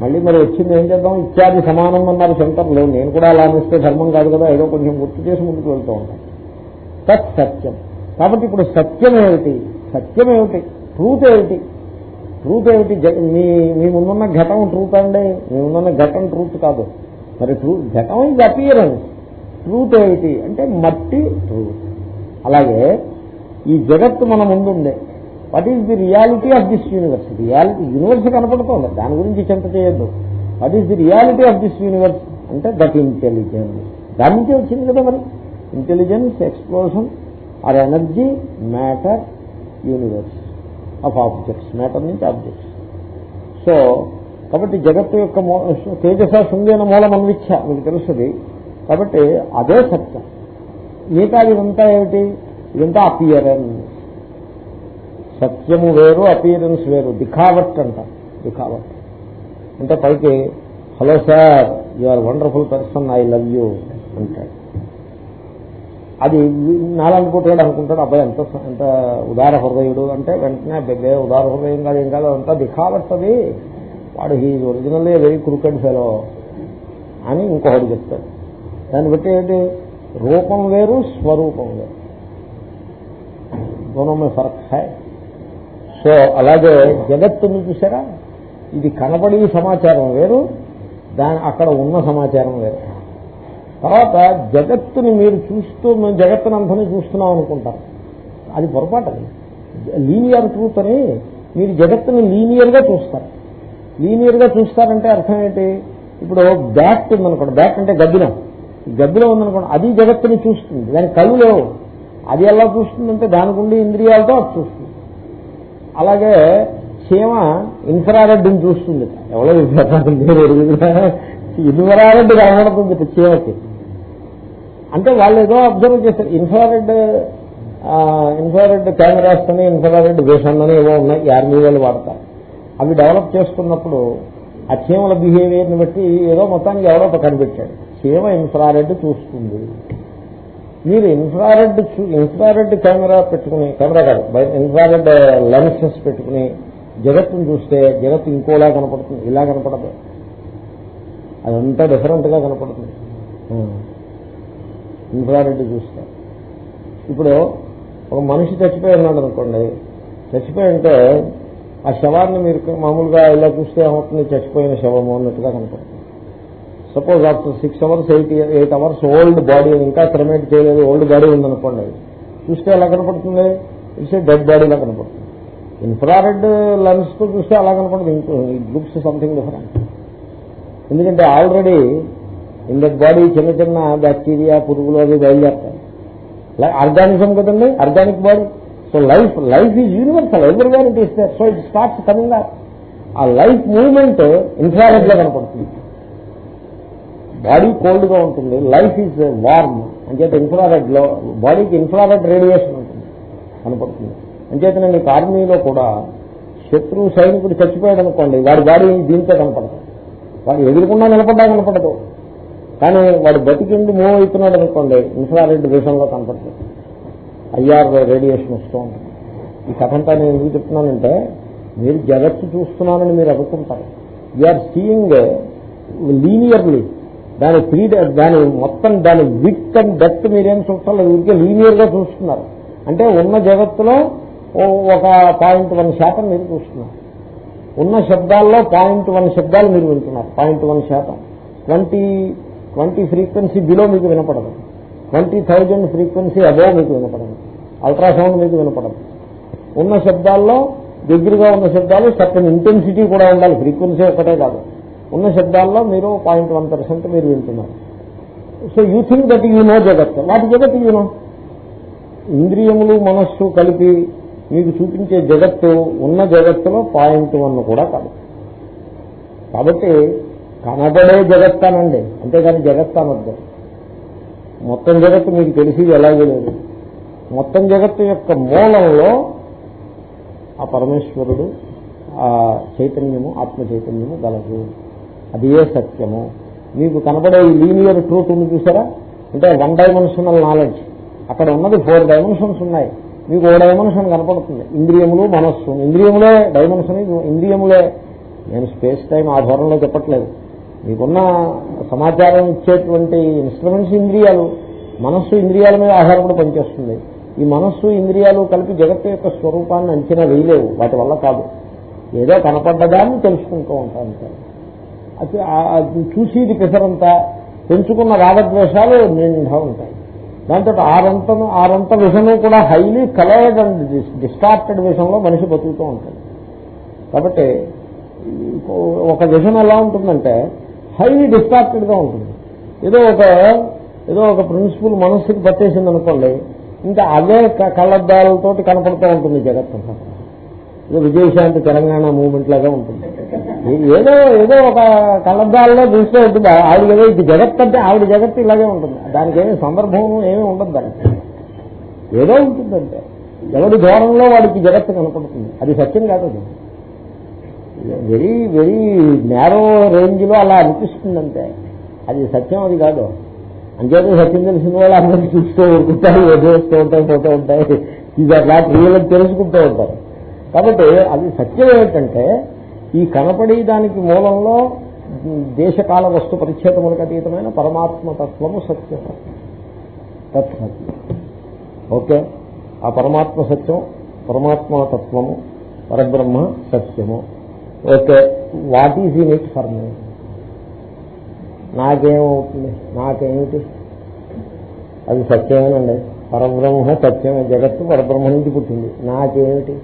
మళ్ళీ మరి వచ్చింది ఏం చేద్దాం? ఇత్యాది సమానం అన్నారు శంకర్లు. నేను కూడా అలా అనిస్తే ధర్మం కాదు కదా ఏదో కొంచెం గుర్తు చేసి ముందుకు వెళ్తూ ఉంటాను తత్ సత్యం కాబట్టి ఇప్పుడు సత్యం ఏమిటి? సత్యం ఏమిటి? ట్రూత్ ఏమిటి? ట్రూత్ ఏమిటి? మీ మీ ముందున్న ఘటం ట్రూత్ అండి. మీ ముందున్న ఘటం ట్రూత్ కాదు. మరి ట్రూత్ ఘటం ఇది అపియరెన్స్ ట్రూత్ ఏమిటి? అంటే మట్టి ట్రూత్. అలాగే ఈ జగత్తు మన ముందుంది. What is the reality of this universe reality universe కనపడుతోంది. దాని గురించి చింత చేయొద్దు. What is the reality of this universe అంటే దట్ ఇంటెలిజెన్స్ దాని నుంచి వచ్చింది కదా మరి. Intelligence explosion or energy matter universe of objects matter నుంచి ఆబ్జెక్ట్స్ సో కాబట్టి జగత్తు యొక్క తేజస శృంగైన మూలం అన్విచ్ఛ మీకు తెలుస్తుంది. కాబట్టి అదే సత్యం. మిగతా ఇదంతా ఏమిటి? ఇదంతా అపియరెన్స్ సత్యము వేరు అపీరెన్స్ వేరు. దిఖావట్ అంట దిఖావట్ అంటే పైకి hello sir you are wonderful person I love you అంటాడు. అది నాలనుకుంటాడు అనుకుంటాడు అబ్బాయి ఎంత ఎంత ఉదార హృదయుడు అంటే వెంటనే బెబ్బే ఉదార హృదయం కాదు ఏం కాదు అంతా దిఖావట్టది వాడు he originally very crooked fellow అని ఇంకొకటి చెప్తాడు. దాన్ని బట్టి ఏంటి? రూపం వేరు స్వరూపం వేరు. దోనమే ఫరక్. హై సో అలాగే జగత్తుని చూసారా ఇది కనబడి సమాచారం వేరు దాని అక్కడ ఉన్న సమాచారం వేరు. తర్వాత జగత్తుని మీరు చూస్తూ మేము జగత్తుని అంతని చూస్తున్నాం అనుకుంటారు. అది పొరపాటు అది. లీనియర్ ట్రూత్ అని మీరు జగత్తుని లీనియర్గా చూస్తారు. లీనియర్గా చూస్తారంటే అర్థం ఏంటి? ఇప్పుడు బ్యాట్ ఉందనుకోండి బ్యాట్ అంటే గబ్బిలం గబ్బిలో ఉందనుకోండి అది జగత్తుని చూస్తుంది. దాని కళ్ళు లేవు. అది ఎలా చూస్తుందంటే దానికి ఉండి ఇంద్రియాలతో అది చూస్తుంది. అలాగే చీమ ఇన్ఫ్రారెడ్ చూస్తుంది. ఎవరో ఇన్ఫ్రారెడ్ కనబడుతుంది చీమకి అంటే వాళ్ళు ఏదో అబ్జర్వ్ చేస్తారు. ఇన్ఫ్రారెడ్ ఇన్ఫ్రారెడ్ కెమెరాస్ అని ఇన్ఫ్రారెడ్ విషన్ అని ఏవో ఉన్నాయి. ఆర్మీ వాళ్ళు వాడతారు. అవి డెవలప్ చేస్తున్నప్పుడు ఆ చీమల బిహేవియర్ని బట్టి ఏదో మొత్తానికి ఎవరో కనిపెట్టాడు. చీమ ఇన్ఫ్రారెడ్ చూస్తుంది. మీరు ఇన్ఫ్రారెడ్ ఇన్ఫ్రారెడ్ కెమెరా పెట్టుకుని కెమెరా కాదు ఇన్ఫ్రారెడ్ లెన్సెస్ uh, పెట్టుకుని జగత్తును చూస్తే జగత్తు ఇంకోలా కనపడుతుంది ఇలా కనపడదు. అదంతా డిఫరెంట్గా కనపడుతుంది ఇన్ఫ్రారెడ్ చూస్తే. ఇప్పుడు ఒక మనిషి చచ్చిపోయి ఉన్నాడు అనుకోండి చచ్చిపోయి ఉంటే ఆ శవాన్ని మీరు మామూలుగా ఇలా చూస్తే ఏమవుతుంది? చచ్చిపోయిన శవము అన్నట్టుగా కనపడుతుంది. Suppose after six hours eight eight hours old body ఇంకా క్రమేట్ చేయలేదు ఓల్డ్ బాడీ ఉందనుకోండి. చూస్తే ఎలా కనపడుతుంది? చూస్తే డెడ్ బాడీలా కనపడుతుంది. ఇన్ఫ్రారెడ్ లెన్స్తో చూస్తే అలా కనపడుతుంది ఇట్ లుక్స్ సంథింగ్ డిఫరెంట్. ఎందుకంటే ఆల్రెడీ ఇన్ దట్ బాడీ చిన్న చిన్న బ్యాక్టీరియా పురుగులు అవి బయలుదేరుతాయి. ఆర్గానిజం కదండి? Organic body. So life life is universal. Wherever it is so it starts coming ఆ లైఫ్ మూవ్మెంట్ ఇన్ఫ్రారెడ్లో కనపడుతుంది. బాడీ కోల్డ్గా ఉంటుంది. Life is warm. అంచేత ఇన్ఫ్రారెడ్లో బాడీకి ఇన్ఫ్రారెడ్ రేడియేషన్ ఉంటుంది. కనపడుతుంది. అంచేత మీకు ఆర్మీలో కూడా శత్రు సైనికుడు చచ్చిపోయాడు అనుకోండి వాడి బాడీ దీంతో కనపడదు. వాడు ఎదురుకుండా నిలబడ్డా కనపడదు. కానీ వాడు బతికిండి మూవ్ అవుతున్నాడు అనుకోండి ఇన్ఫ్రారెడ్ విషయంలో కనపడుతుంది ఐఆర్ రేడియేషన్ వస్తూ ఉంటుంది. ఈ కథంతా నేను ఎందుకు చెప్తున్నానంటే మీరు జగత్తు చూస్తున్నానని మీరు అనుకుంటారు. ఆర్ సీయింగ్ లీనియర్లీ దాని త్రీ దాని మొత్తం దాని విత్ అండ్ డెత్ మీరేం చూస్తారు ఊరికే లీనియర్గా చూస్తున్నారు. అంటే ఉన్న జగత్తులో ఒక పాయింట్ వన్ శాతం మీరు చూస్తున్నారు. ఉన్న శబ్దాల్లో పాయింట్ వన్ శబ్దాలు మీరు వింటున్నారు. పాయింట్ వన్ శాతం. ట్వంటీ ట్వంటీ ఫ్రీక్వెన్సీ బిలో మీకు వినపడదు. ట్వంటీ థౌజండ్ ఫ్రీక్వెన్సీ అబోవ్ మీకు వినపడదు. అల్ట్రాసౌండ్ మీకు వినపడదు. ఉన్న శబ్దాల్లో దగ్గరగా ఉన్న శబ్దాలు సర్టన్ ఇంటెన్సిటీ కూడా ఉండాలి. ఫ్రీక్వెన్సీ ఒకటే కాదు. ఉన్న శబ్దాల్లో మీరు పాయింట్ వన్ పర్సెంట్ మీరు వింటున్నారు. So you think that you know జగత్ వాటి జగత్ యూ నో ఇంద్రియములు మనస్సు కలిపి మీకు చూపించే జగత్తు ఉన్న జగత్తులో పాయింట్ వన్ కూడా కాదు. కాబట్టి కనబడే జగత్తానండి అనండి. అంతేగాని జగత్ మొత్తం జగత్తు మీకు తెలిసేది ఎలాగే లేదు. మొత్తం జగత్తు యొక్క మూలంలో ఆ పరమేశ్వరుడు ఆ చైతన్యము ఆత్మ చైతన్యము గలదు. అది ఏ సత్యము. మీకు కనబడే ఈ లీనియర్ ట్రూత్ ఉంది చూసారా? అంటే వన్ డైమెన్షనల్ నాలెడ్జ్. అక్కడ ఉన్నది ఫోర్ డైమెన్షన్స్ ఉన్నాయి. మీకు ఓ డైమెన్షన్ కనపడుతుంది. ఇంద్రియములు మనస్సు. ఇంద్రియములే డైమెన్షన్ ఇంద్రియములే. నేను స్పేస్ టైం ఆధారంలో చెప్పట్లేదు. మీకున్న సమాచారం ఇచ్చేటువంటి ఇన్స్ట్రుమెంట్స్ ఇంద్రియాలు మనస్సు ఇంద్రియాల మీద ఆధారపడి పనిచేస్తుంది. ఈ మనస్సు ఇంద్రియాలు కలిపి జగత్తు యొక్క స్వరూపాన్ని అంచనా వేయలేవు. వాటి వల్ల కాదు. ఏదో కనపడ్డదాన్ని తెలుసుకుంటూ ఉంటాను సార్ చూసేది పెసరంతా పెంచుకున్న రాగద్వేషాలు నిండా ఉంటాయి. దాంతో ఆరంతం ఆరంత విషము కూడా హైలీ కలర్డ్ అండ్ డిస్టార్టెడ్ విషయంలో మనిషి బతుకుతూ ఉంటాడు. కాబట్టి ఒక విషయం ఎలా ఉంటుందంటే హైలీ డిస్టార్టెడ్గా ఉంటుంది. ఏదో ఒక ఏదో ఒక ప్రిన్సిపల్ మనస్సుకి పట్టేసింది అనుకోండి ఇంకా అదే కళ్ళద్దాలతోటి కనపడుతూ ఉంటుంది జగత్ ఏదో విజయశాంతి తెలంగాణ మూవ్మెంట్ లాగా ఉంటుంది. ఏదో ఏదో ఒక కళ్ళద్దాల్లో చూస్తూ ఉంటుంది. ఆవిడ ఏదో ఇది జగత్ అంటే ఆవిడ జగత్తు ఇలాగే ఉంటుంది. దానికి ఏమి సందర్భం ఏమీ ఉండదు దానికి. ఏదో ఉంటుందంటే. ఎవరి దూరంలో వాడికి జగత్తు కనపడుతుంది. అది సత్యం కాదు అది. వెరీ వెరీ నేరో రేంజ్లో అలా అనిపిస్తుందంటే. అది సత్యం అది కాదు. అంచేత సత్యం తెలిసిన వాళ్ళు అందరూ చూస్తూ ఉంటారు వదిలేస్తూ ఉంటాయి పోతూ ఉంటాయి ఇది అట్లా రియల్ తెలుసుకుంటూ ఉంటారు. కాబట్టి అది సత్యం ఏమిటంటే ఈ కనపడి దానికి మూలంలో దేశకాల వస్తు పరిచ్ఛేదములకు అతీతమైన పరమాత్మ తత్వము సత్యం. తత్సత్యం ఓకే? ఆ పరమాత్మ సత్యం పరమాత్మ తత్వము పరబ్రహ్మ సత్యము. Okay? What is in it for me నాకేమవుతుంది? నాకేమిటి? అది సత్యమేనండి. పరబ్రహ్మ సత్యమే. జగత్తు పరబ్రహ్మ నుంచి పుట్టింది. నాకేమిటి?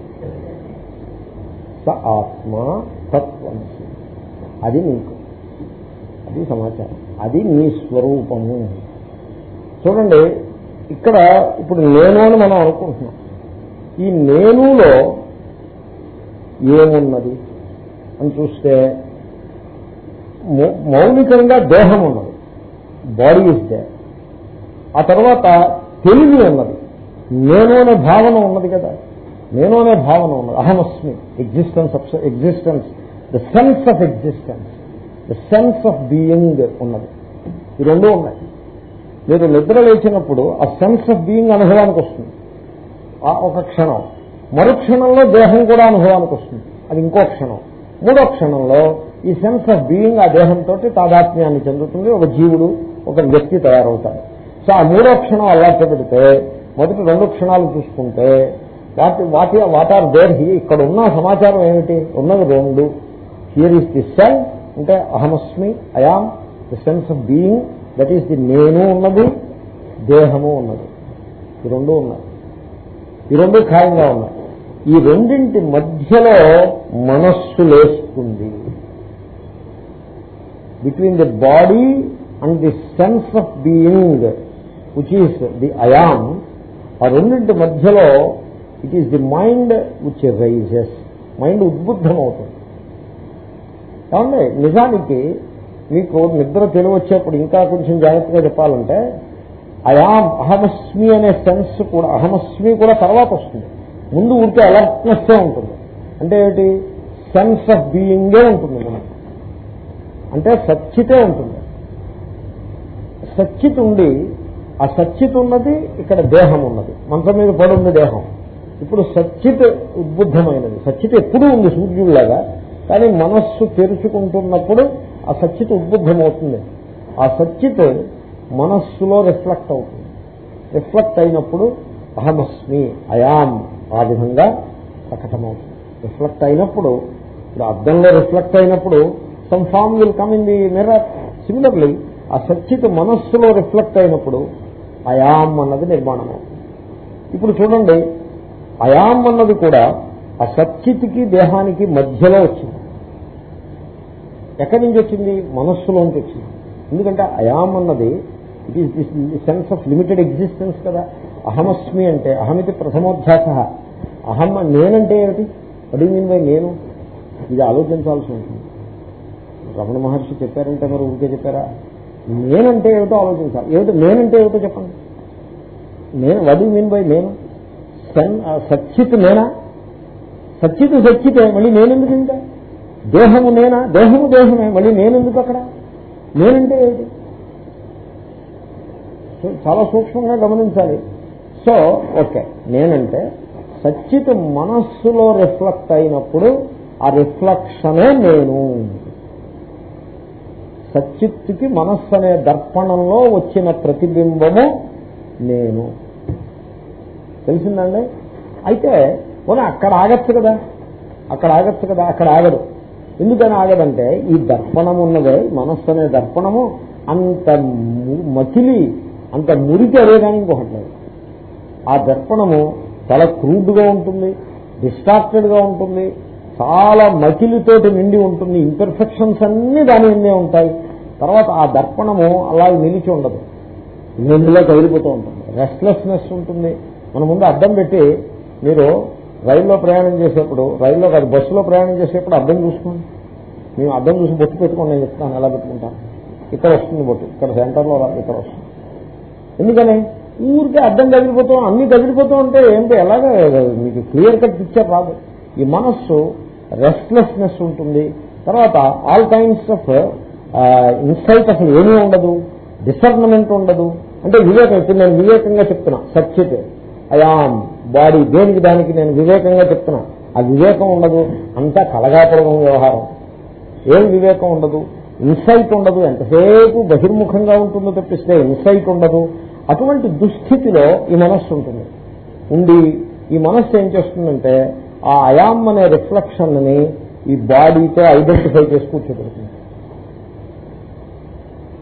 స ఆత్మ తత్వం అది నీకు అది సమాచారం. అది నీ స్వరూపము. చూడండి ఇక్కడ ఇప్పుడు నేను అని మనం అనుకుంటున్నాం. ఈ నేనులో ఏమున్నది? అని చూస్తే మౌలికంగా దేహం ఉన్నది బాడీ ఇస్తే ఆ తర్వాత తెలివి ఉన్నది. నేను అనే భావన ఉన్నది కదా. నేను అనే భావన ఉన్నది. అహమస్మి. Existence of existence the sense of existence the sense of being ఉన్నది. ఈ రెండూ ఉన్నాయి. మీరు నిద్ర లేచినప్పుడు ఆ సెన్స్ ఆఫ్ బీయింగ్ అనుభవానికి వస్తుంది. ఒక క్షణం. మరో క్షణంలో దేహం కూడా అనుభవానికి వస్తుంది. అది ఇంకో క్షణం. మూడో క్షణంలో ఈ సెన్స్ ఆఫ్ బీయింగ్ ఆ దేహంతో తాదాత్మ్యాన్ని చెందుతుంది. ఒక జీవుడు ఒక వ్యక్తి తయారవుతాడు. సో ఆ మూడో క్షణం అల్లాట పెడితే మొదటి రెండు క్షణాలు చూసుకుంటే వాటి వాటి వాట్ ఆర్ దేర్ హీ ఇక్కడ ఉన్న సమాచారం ఏమిటి? ఉన్నది రెండు. హియర్ ఈస్ ది సెల్ అంటే అహమస్మి I am the sense of being that is the నేను ఉన్నది దేహము ఉన్నది. ఈ రెండు ఉన్నాయి. ఈ రెండు ఖాయంగా ఉన్నాయి. ఈ రెండింటి మధ్యలో మనస్సు లేస్తుంది. Between the body and the sense of being which is the I am ఆ రెండింటి మధ్యలో it is the mind which rises mind ఉద్బుద్ధమవుతుంది. ఏమండి నిజానికి మీకు నిద్ర తెలివచ్చేప్పుడు ఇంకా కొంచెం జాగ్రత్తగా చెప్పాలంటే అయాం అహమస్మి అనే సెన్స్ కూడా అహమస్మి కూడా తర్వాత వస్తుంది. ముందు ఉంటే అలర్ట్నెస్సే ఉంటుంది. అంటే ఏమిటి సెన్స్ ఆఫ్ బీయింగే ఉంటుంది మనకు. అంటే సచ్చితే ఉంటుంది. సచ్చిత్ ఉండి ఆ సచ్చిత్ ఉన్నది ఇక్కడ దేహం ఉన్నది. మంచం మీద పడుంది దేహం. ఇప్పుడు సచ్చిత్ ఉద్బుద్ధమైనది. సచ్చిత్ ఎప్పుడూ ఉంది సూర్యుడిలాగా కానీ మనస్సు తెరుచుకుంటున్నప్పుడు ఆ సచ్చిత్ ఉద్బుద్ధమవుతుంది. ఆ సచ్చిత్ మనస్సులో రిఫ్లెక్ట్ అవుతుంది. రిఫ్లెక్ట్ అయినప్పుడు అహమస్మి అయామ్ ఆ విధంగా ప్రకటమవుతుంది. రిఫ్లెక్ట్ అయినప్పుడు ఇప్పుడు అద్దంలో రిఫ్లెక్ట్ అయినప్పుడు some form will come in the mirror similarly ఆ సచ్యత మనస్సులో రిఫ్లెక్ట్ అయినప్పుడు అయామ్ అన్నది నిర్మాణం ఇప్పుడు చూడండి అయాం అన్నది కూడా ఆ సచ్చిత్కి దేహానికి మధ్యలో వచ్చింది. ఎక్కడి నుంచి వచ్చింది? మనస్సులోంచి వచ్చింది. ఎందుకంటే అయాం అన్నది it is this sense of limited existence కదా. అహమస్మి అంటే అహమితి ప్రథమోధ్యాస. అహం నేనంటే ఏమిటి? అడి మీన్ బై నేను? ఇది ఆలోచించాల్సి ఉంటుంది. రమణ మహర్షి చెప్పారంటే మరి ఊరికే చెప్పారా? నేనంటే ఏమిటో ఆలోచించాలి. ఏమిటి? నేనంటే ఏమిటో చెప్పండి. నేను వడి మీన్ బై నేను? సచ్చిత్ నేనా? సచ్చిత్ సచ్చితే మళ్ళీ నేనెందుకు ఇంకా దేహము నేనా? దేహము దేహమే మళ్ళీ నేనెందుకు అక్కడ? నేనంటే ఏమిటి? చాలా సూక్ష్మంగా గమనించాలి. సో ఓకే నేనంటే సచ్చిత్ మనస్సులో రిఫ్లెక్ట్ అయినప్పుడు ఆ రిఫ్లెక్షనే నేను. సచ్చిత్తుకి మనస్సు అనే దర్పణంలో వచ్చిన ప్రతిబింబము నేను. తెలిసిందండి? అయితే పోనీ అక్కడ ఆగచ్చు కదా? అక్కడ ఆగచ్చు కదా? అక్కడ ఆగదు. ఎందుకని ఆగదంటే ఈ దర్పణం ఉన్నదే మనస్సు అనే దర్పణము అంత మకిలి అంత మురికి అదేదానికి ఇంకొకటి లేదు. ఆ దర్పణము చాలా క్రూడ్గా ఉంటుంది డిస్ట్రాక్టెడ్గా ఉంటుంది చాలా మకిలితోటి నిండి ఉంటుంది ఇంపర్ఫెక్షన్స్ అన్ని దాని నిండే ఉంటాయి. తర్వాత ఆ దర్పణము అలా నిలిచి ఉండదు. నిండులో కదిలిపోతూ ఉంటుంది. రెస్ట్లెస్నెస్ ఉంటుంది. మన ముందు అద్దం పెట్టి మీరు రైల్లో ప్రయాణం చేసేప్పుడు రైల్లో కాదు బస్సులో ప్రయాణం చేసేప్పుడు అద్దం చూసుకోండి. మేము అద్దం చూసి బొట్టు పెట్టుకోండి నేను చెప్తాను ఎలా పెట్టుకుంటాను. ఇక్కడ వస్తుంది బొట్టు ఇక్కడ సెంటర్లో ఇక్కడ వస్తుంది. ఎందుకని? ఊరికే అద్దం తగిలిపోతాం అన్ని కదిలిపోతూ ఉంటే ఏంటో? ఎలాగ? మీకు క్లియర్ కట్ పిక్చర్ రాదు. ఈ మనస్సు రెస్ట్లెస్నెస్ ఉంటుంది. తర్వాత ఆల్ కైండ్స్ ఆఫ్ ఇన్సైట్ అసలు ఏమీ ఉండదు. డిసర్నమెంట్ ఉండదు. అంటే వివేకం ఇప్పుడు నేను వివేకంగా చెప్తున్నా సత్యతే అయాం బాడీ. దేనికి దానికి నేను వివేకంగా చెప్తున్నా. ఆ వివేకం ఉండదు. అంతా కలగాపురం వ్యవహారం. ఏం వివేకం ఉండదు? ఇన్సైట్ ఉండదు. ఎంతసేపు బహిర్ముఖంగా ఉంటుందో తప్పిస్తే ఇన్సైట్ ఉండదు. అటువంటి దుస్థితిలో ఈ మనస్సు ఉంటుంది. ఉండి ఈ మనస్సు ఏం చేస్తుందంటే ఆ అయాం అనే రిఫ్లెక్షన్ని ఈ బాడీతో ఐడెంటిఫై చేసి కూర్చోబెడుతుంది.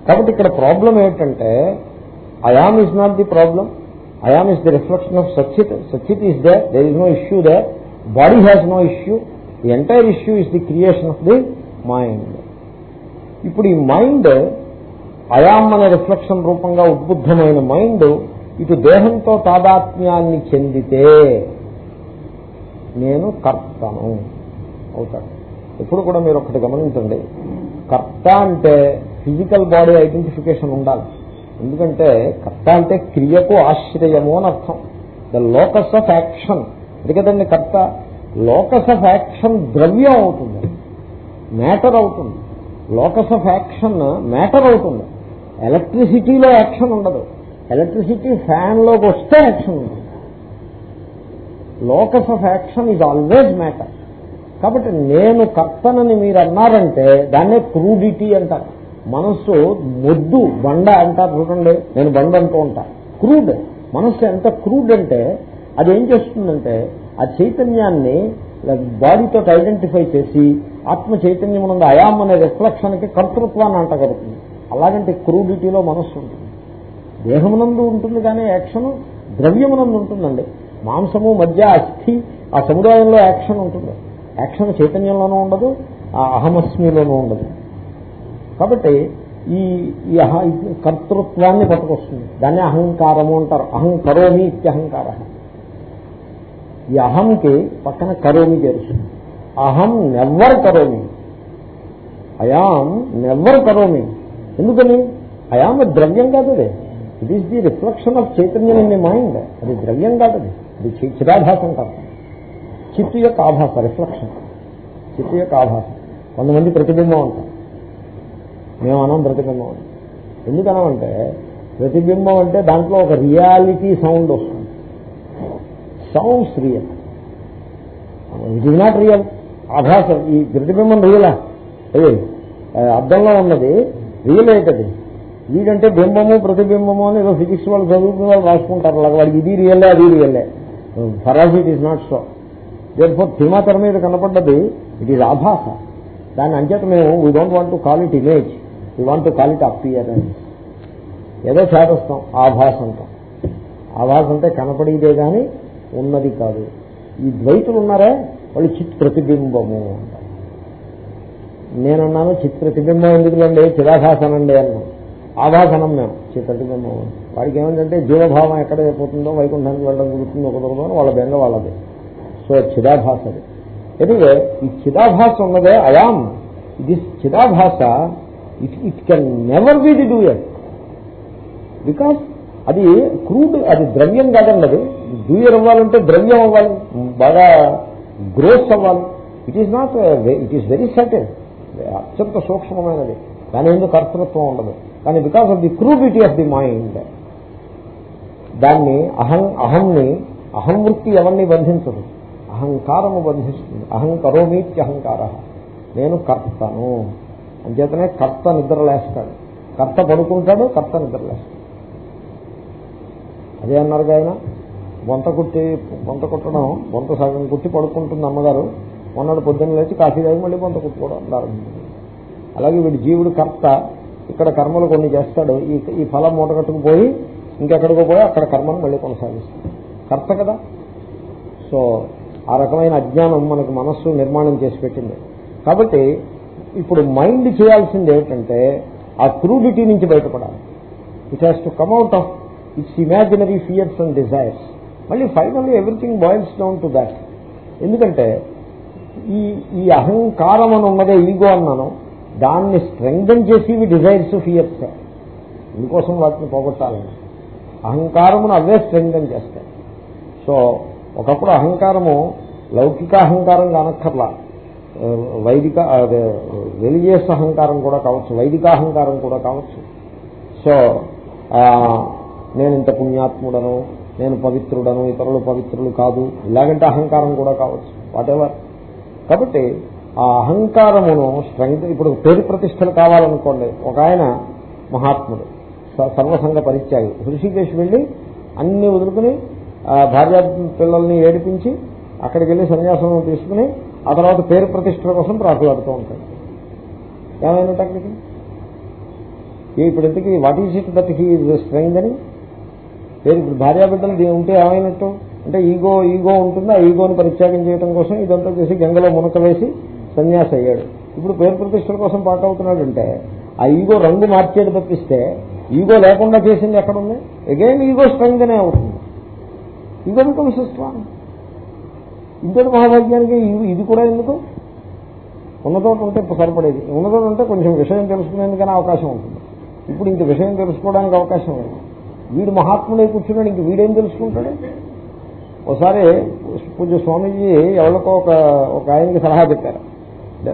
కాబట్టి ఇక్కడ ప్రాబ్లం ఏంటంటే I am is not the problem I am is the reflection of sachit sachit is there. There is no issue there. Body has no issue The entire issue is the creation of the mind ఇప్పుడు ఈ mind I'm అనే reflection రూపంగా ఉద్బుద్ధమైన mind ఇటు దేహంతో తాదాత్మ్యాన్ని చెందితే నేను కర్తను అవుతాను ఎప్పుడు కూడా మీరు ఒకటి గమనించండి. కర్త అంటే ఫిజికల్ బాడీ ఐడెంటిఫికేషన్ ఉండాలి. ఎందుకంటే కర్త అంటే క్రియకు ఆశ్రయము అని అర్థం. ద లోకస్ ఆఫ్ యాక్షన్ ఇది కర్త? లోకస్ ఆఫ్ యాక్షన్ ద్రవ్యం అవుతుంది. మ్యాటర్ అవుతుంది. లోకస్ ఆఫ్ యాక్షన్ మ్యాటర్ అవుతుంది. ఎలక్ట్రిసిటీలో యాక్షన్ ఉండదు. ఎలక్ట్రిసిటీ ఫ్యాన్లోకి వస్తే యాక్షన్ ఉంటుంది. Locus of action is always matter కాబట్టి నేను కర్తనని మీరు అన్నారంటే దాన్నే క్రూడిటీ అంటారు. మనస్సు మొద్దు బండ అంటారు చూడండి. నేను బండ అంటూ ఉంటా. క్రూడ్. మనస్సు ఎంత క్రూడ్ అంటే అది ఏం చేస్తుందంటే ఆ చైతన్యాన్ని బాడీతో ఐడెంటిఫై చేసి ఆత్మ చైతన్యం ఉన్న అయాం అనే రిఫ్లెక్షన్కి కర్తృత్వాన్ని అంటగలుగుతుంది అలాగంటే క్రూడిటీలో మనస్సు ఉంటుంది. దేహమునందు ఉంటుంది కానీ యాక్షన్ ద్రవ్యమునందు ఉంటుందండి. మాంసము మధ్య అస్థి ఆ సముదాయంలో యాక్షన్ ఉంటుంది. యాక్షన్ చైతన్యంలోనూ ఉండదు ఆ అహమస్మిలోనూ ఉండదు. కాబట్టి ఈ ఈ అహ కర్తృత్వాన్ని పట్టుకొస్తుంది. దాన్ని అహంకారము అంటారు. అహం కరోమి ఇత్యహంకార. ఈ అహంకి పక్కన కరోమి చేరుస్తుంది. అహం నెవ్వర్ కరోమి. అయాం నెవ్వర్ కరోమి. ఎందుకని? అయాం ద్రవ్యం కాదు అది. It is the reflection of చైతన్యం ఇన్ మైండ్ అది ద్రవ్యం కాదు అది. అది చిరాభాసం కాదు. చిత్తు యొక్క ఆభాస రిఫ్లెక్షన్ చిత్తు యొక్క ఆభాస. కొంతమంది ప్రతిబింబం అంటారు. మేము అనం ప్రతిబింబం. అని ఎందుకనమంటే ప్రతిబింబం అంటే దాంట్లో ఒక రియాలిటీ సౌండ్ వస్తుంది. Sounds real it is not real ఆభాస ఈ ప్రతిబింబం రియలా అదే అర్థంలో ఉన్నది రియల్ అవుతుంది వీడంటే బింబము ప్రతిబింబము అని ఏదో ఫిజిక్స్ వాళ్ళు చదువుకున్న వాళ్ళు రాసుకుంటారు. అలాగ వాడికి ఇది రియల్లే అది రియల్లే Faraz it is not so therefore తిమాతర మీద కనపడ్డది ఇట్ ఈజ్ ఆభాస. దాని అంచేత మేము we don't want to call it image we want to call it appearance ఏదో చేతస్తాం ఆభాస అంటాం అంటే కనపడేదే కానీ ఉన్నది కాదు. ఈ ద్వైతులు ఉన్నారే వాళ్ళు చిత్ ప్రతిబింబము అంటారు. చిత్ ప్రతిబింబం ఎందుకులండి? చిరాభాసనండి అన్నాను ఆభాసనం మేము చిత్ ప్రతిబింబం వాడికి ఏమంటే జీవభావం ఎక్కడ అయిపోతుందో వైకుంఠానికి వెళ్ళడం కుదురుతుందో కుదరదో వాళ్ళ బెంగ వాళ్ళది. సో చిదాభాస అది ఎనివే ఈ చిదాభాస ఉన్నదే అయాం. ఇది చిదాభాష it it can never be the doer because అది క్రూడ్ అది ద్రవ్యం కాదండి అది. డూయర్ అవ్వాలంటే ద్రవ్యం అవ్వాలి. బాగా గ్రోత్ అవ్వాలి. It is not it is very subtle అత్యంత సూక్ష్మమైనది. దాని ఎందుకు కర్తృత్వం ఉండదు. కానీ because of the crudity of the mind దాన్ని అహం అహంని అహం వృత్తి ఎవరిని బంధించదు. అహంకారము బంధిస్తుంది. అహం కరోమీత్య నేను కర్తను అంచేతనే కర్త నిద్రలేస్తాడు. కర్త పడుకుంటాడు కర్త నిద్రలేస్తాడు. అదే అన్నారు ఆయన బొంత కుట్టి బొంత కుట్టడం బొంత సగం కుట్టి పడుకుంటుంది అమ్మగారు. మొన్నటి పొద్దున్న లేచి కాఫీ తాగి మళ్ళీ బొంత కుట్టుకోవడం ప్రారంభించింది అలాగే వీడి జీవుడు కర్త ఇక్కడ కర్మలు కొన్ని చేస్తాడు. ఈ ఈ ఫలం మూటగట్టుకుపోయి ఇంకెక్కడికో పోయి అక్కడ కర్మను మళ్ళీ కొనసాగిస్తాడు. కర్త కదా? సో ఆ రకమైన అజ్ఞానం మనకు మనస్సు నిర్మాణం చేసి పెట్టింది. కాబట్టి ఇప్పుడు మైండ్ చేయాల్సింది ఏమిటంటే ఆ క్రూడిటీ నుంచి బయటపడాలి. It has to come out of its imaginary fears and desires మళ్ళీ finally everything boils down to that ఎందుకంటే ఈ ఈ అహంకారం అని ఉన్నదే ఈగో అన్నాను. దాన్ని స్ట్రెంగ్థన్ చేసి డిజైర్స్ ఫియర్స్ ఇందుకోసం వాటిని పోగొట్టాలని అహంకారమును అవే స్ట్రెంగ్థన్ చేస్తాయి. సో ఒకప్పుడు అహంకారము లౌకిక అహంకారం కానక్కర్లా. వైదిక అదే రిలీజియస్ అహంకారం కూడా కావచ్చు వైదిక అహంకారం కూడా కావచ్చు. సో నేను ఇంత పుణ్యాత్ముడను నేను పవిత్రుడను ఇతరులు పవిత్రులు కాదు ఇలాగంటే అహంకారం కూడా కావచ్చు వాటెవర్ కాబట్టి ఆ అహంకారమును స్ట్రెంగ్త్ ఇప్పుడు పేరు ప్రతిష్టలు కావాలనుకోండి ఒక ఆయన మహాత్ముడు స- సర్వసంగ పరిత్యాగి హృషికేశ్ వెళ్ళి అన్ని వదులుకుని భార్య పిల్లల్ని ఏడిపించి అక్కడికి వెళ్ళి సన్యాసం తీసుకుని ఆ తర్వాత పేరు ప్రతిష్టల కోసం ప్రాకులాడుతూ ఉంటాడు ఏమైనా అక్కడికి ఇప్పుడు ఇంతకీ what is it that he is strong అని? పేరు ఇప్పుడు భార్యాబిడ్డలు ఉంటే ఏమైనట్టు? అంటే ఈగో ఈగో ఉంటుంది? ఆ ఈగోని పరిత్యాగం చేయడం కోసం ఇదంతా చేసి గంగలో మునక వేసి సన్యాసి అయ్యాడు. ఇప్పుడు పేరు ప్రతిష్టల కోసం పాటవుతున్నాడు అంటే ఆ ఈగో రంగు మార్చేది తప్పిస్తే ఈగో లేకుండా చేసింది ఎక్కడుంది? అగైన్ ఈగో స్ట్రెంగ్ అనే అవుతుంది. Ego becomes strong. ఇంతటి మహాభాగ్యానికి? ఇది- కూడా ఎందుకు? ఉన్నతోట ఉంటే సరిపడేది. ఉన్నతోట ఉంటే కొంచెం విషయం తెలుసుకునేందుకనే అవకాశం ఉంటుంది. ఇప్పుడు ఇంక విషయం తెలుసుకోవడానికి అవకాశం లేదు. వీడు మహాత్ముడే కూర్చున్నాడు ఇంక వీడేం తెలుసుకుంటాడు? ఒకసారి పూజ స్వామీజీ ఎవరికో ఒక ఒక ఆయనకి సలహా చెప్పారు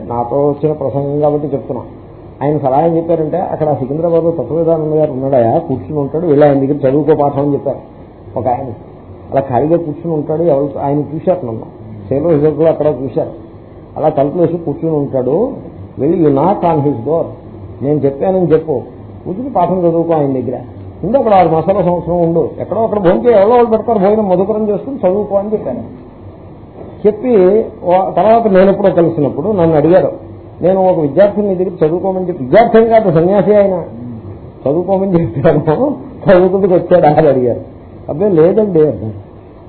నాతో వచ్చిన ప్రసంగం కాబట్టి చెప్తున్నాం. ఆయన సలహా ఏం చెప్పారంటే అక్కడ సికింద్రాబాద్లో తత్వవిధానంద గారు ఉన్నాడా? కూర్చుని ఉంటాడు వెళ్ళి ఆయన దగ్గర చదువుకో పాఠం అని చెప్పారు. ఒక ఆయన. అలా ఖాళీగా కూర్చుని ఉంటాడు ఎవరు ఆయన చూశారు నన్ను. సేలో హిజర్లో అక్కడ చూశారు. అలా తలుపులు వేసి కూర్చుని ఉంటాడు. వెళ్ళి you knock on his door నేను చెప్పానని చెప్పు. కూర్చుని పాఠం చదువుకో ఆయన దగ్గర. ముందు అక్కడ ఆరు మాసాల సంవత్సరం ఉండు. ఎక్కడో అక్కడ భోజనం ఎవరో వాళ్ళు పెడతారు. భోజనం మధుకరం చేసుకుని చదువుకో అని చెప్పాను చెప్పి తర్వాత నేను ఎప్పుడో కలిసినప్పుడు నన్ను అడిగారు. నేను ఒక విద్యార్థిని దగ్గర చదువుకోమని చెప్పి విద్యార్థి కాదు సన్యాసి ఆయన. చదువుకోమని చెప్పాను. చదువుకుందుకు వచ్చాడు అని అడిగారు. అబ్బాయి లేదండి అర్థం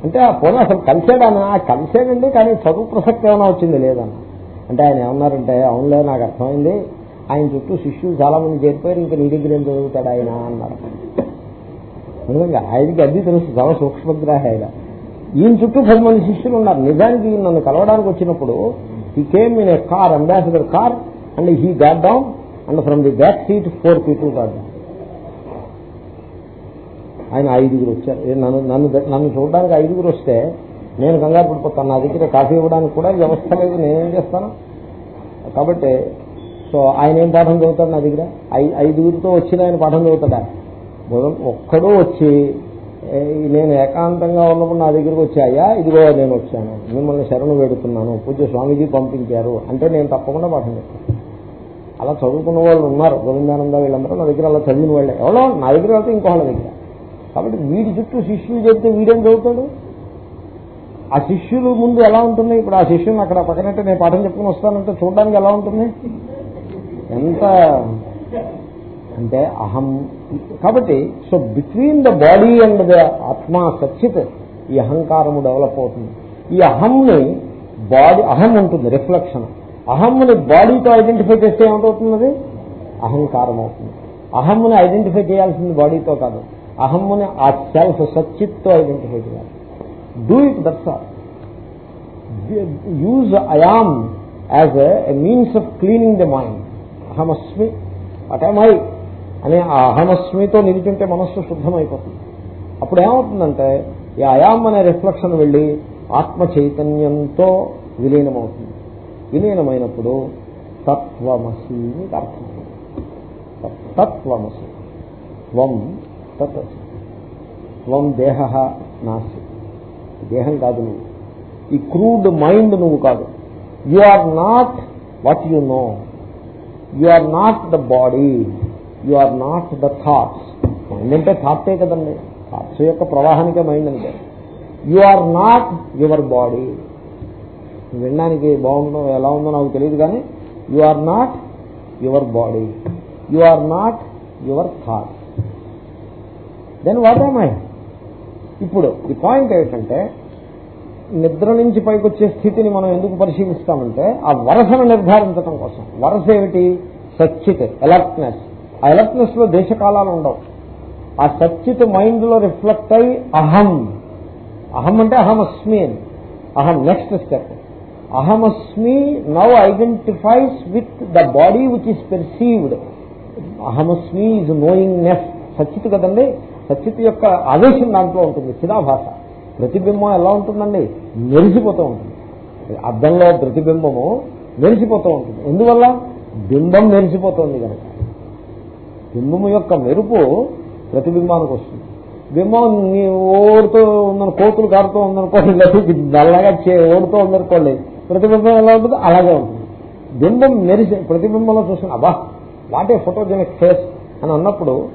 అంటే ఆ పోనీ అసలు కలిసాడనా కలిసాడండి కానీ చదువు ప్రసక్తి ఏమైనా వచ్చింది లేదన్న అంటే ఆయన ఏమన్నారంటే అవునులే నాకు అర్థమైంది. ఆయన చుట్టూ శిష్యులు చాలా మంది చేరిపోయారు ఇంకా నీ దగ్గర ఏం చదువుతాడు ఆయన అన్నారు. నిజంగా ఆయనకి అది తెలుసు చాలా సూక్ష్మగ్రాహి ఆయన. ఈయన చుట్టూ పది మంది శిష్యులు ఉన్నారు. నిజానికి నన్ను కలవడానికి వచ్చినప్పుడు he came in a car Ambassador car and he got down and from the back seat four people got down ఆయన ఐదుగురు వచ్చారు. నన్ను నన్ను నన్ను చూడడానికి ఐదుగురు వస్తే నేను కంగారు పడిపోతాను. నా దగ్గర కాఫీ ఇవ్వడానికి కూడా వ్యవస్థ లేదు. నేనేం చేస్తాను? కాబట్టి సో ఆయన ఏం పాఠం చదువుతాడు నా దగ్గర? ఐదుగురితో వచ్చిన ఆయన పాఠం చదువుతాడా? ఒక్కడూ వచ్చి నేను ఏకాంతంగా ఉన్నప్పుడు నా దగ్గరకు వచ్చాయా ఇదిగో నేను వచ్చాను. మిమ్మల్ని శరణు వేడుతున్నాను. పూజ స్వామీజీ పంపించారు. అంటే నేను తప్పకుండా పాఠం చెప్తాను. అలా చదువుకున్న వాళ్ళు ఉన్నారు. గోవిందానంద వీళ్ళందరూ నా దగ్గర అలా చదివిన వాళ్ళే. ఎవరో నా దగ్గర వెళ్తే ఇంకోళ్ళ దగ్గర. కాబట్టి వీడి చుట్టూ శిష్యులు చెప్తే వీడేం చదువుతాడు? ఆ శిష్యులు ముందు ఎలా ఉంటుంది? ఇప్పుడు ఆ శిష్యుని అక్కడ పక్కనట్టే నేను పాఠం చెప్పుకుని వస్తానంటే చూడడానికి ఎలా ఉంటుంది? ఎంత అంటే అహం. కాబట్టి so between the body and the atma sachit ఈ అహంకారము డెవలప్ అవుతుంది. ఈ అహంని బాడీ అహం ఉంటుంది రిఫ్లెక్షన్ అహమ్ముని బాడీతో ఐడెంటిఫై చేస్తే ఏమంటవుతుంది అహంకారం అవుతుంది. అహమ్ముని ఐడెంటిఫై చేయాల్సింది బాడీతో కాదు. అహమ్ముని ఆ సెల్ఫ్ సచిత్తో ఐడెంటిఫై చేయాలి. Do it that's all use I am as a means of cleaning the mind అహమస్మి అటమై అనే ఆ అహమస్మితో నిలిచుంటే మనస్సు శుద్ధమైపోతుంది. అప్పుడు ఏమవుతుందంటే ఈ అయామ్ అనే రిఫ్లెక్షన్ వెళ్ళి ఆత్మ చైతన్యంతో విలీనమవుతుంది. విలీనమైనప్పుడు తత్వమసి అర్థం. తత్వమసి త్వం తత్ త్వం దేహ నాసి దేహం కాదు నువ్వు. ఈ క్రూడ్ మైండ్ నువ్వు కాదు. You are not what you know. You are not the body. You are not the thoughts. Mind అంటే థాట్సే కదండి. థాట్స్ యొక్క ప్రవాహానికే మైండ్ అంటే. You are not your body. వినడానికి బాగుందో ఎలా ఉందో నాకు తెలియదు కానీ you are not your body. You are not your thought then what am I ఇప్పుడు ఈ పాయింట్ ఏంటంటే నిద్ర నుంచి పైకి వచ్చే స్థితిని మనం ఎందుకు పరిశీలిస్తామంటే ఆ వరసను నిర్ధారించడం కోసం. వరస ఏమిటి? సచ్చిత్ అలర్ట్నెస్ ఆ అలర్ట్నెస్లో దేశకాలాలు ఉండవు. ఆ సచ్చిత్ మైండ్లో రిఫ్లెక్ట్ అయి అహం. అహం అంటే అహం అని అహం నెక్స్ట్ స్టెప్ అహమస్మి now identifies with the body which is perceived అహమస్మి ఈజ్ నోయింగ్నెస్ సచ్చిత్ కదండి? సచిత్ యొక్క ఆవేశం దాంట్లో ఉంటుంది చిదాభాష ప్రతిబింబం ఎలా ఉంటుందండి? మెరిసిపోతూ ఉంటుంది. అద్దంలో ప్రతిబింబము మెరిసిపోతూ ఉంటుంది. ఎందువల్ల? బింబం మెరిసిపోతుంది కనుక. బింబము యొక్క మెరుపు ప్రతిబింబానికి వస్తుంది. బింబం నీ ఓడుతూ ఉందని కోతులు కారుతూ ఉందనుకోండి లేకపోతే నల్లగా చే ఓడుతూ ఉందనుకోండి ప్రతిబింబం ఎలా ఉంటుంది అలాగే ఉంటుంది. బింబం మెరిసి ప్రతిబింబంలో చూసిన అబ్బా వాటే ఫోటోజెనిక్ ఫేస్ అని అన్నప్పుడు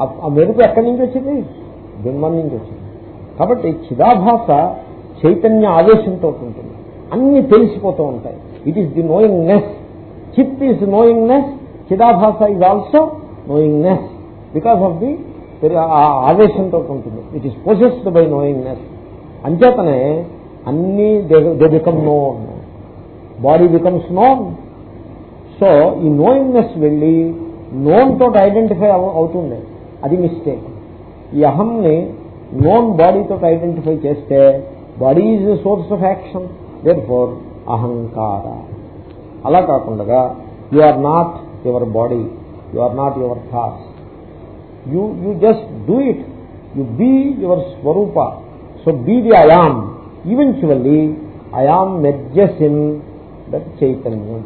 ఆ మెరుపు ఎక్కడి నుంచి వచ్చింది? బింబం నుంచి వచ్చింది. కాబట్టి చిదాభాస చైతన్య ఆవేశంతో ఉంటుంది. అన్ని తెలిసిపోతూ ఉంటాయి. It is the knowingness chit is knowingness chidabhasa is also knowingness because of the ఆవేశంతో ఉంటుంది. It is possessed by knowingness అంచేతనే అన్ని they become known body becomes known so ఈ నోయింగ్నెస్ వెళ్ళి నోన్ తోటి ఐడెంటిఫై అవుతుంది అది మిస్టేక్ ఈ అహంని నోన్ బాడీతో ఐడెంటిఫై చేస్తే body is source of action therefore ahankara. అలా కాకుండా you are not your body you are not your thoughts you you just do it you be your Swaroopa so be the I am eventually I am merges in that చైతన్యం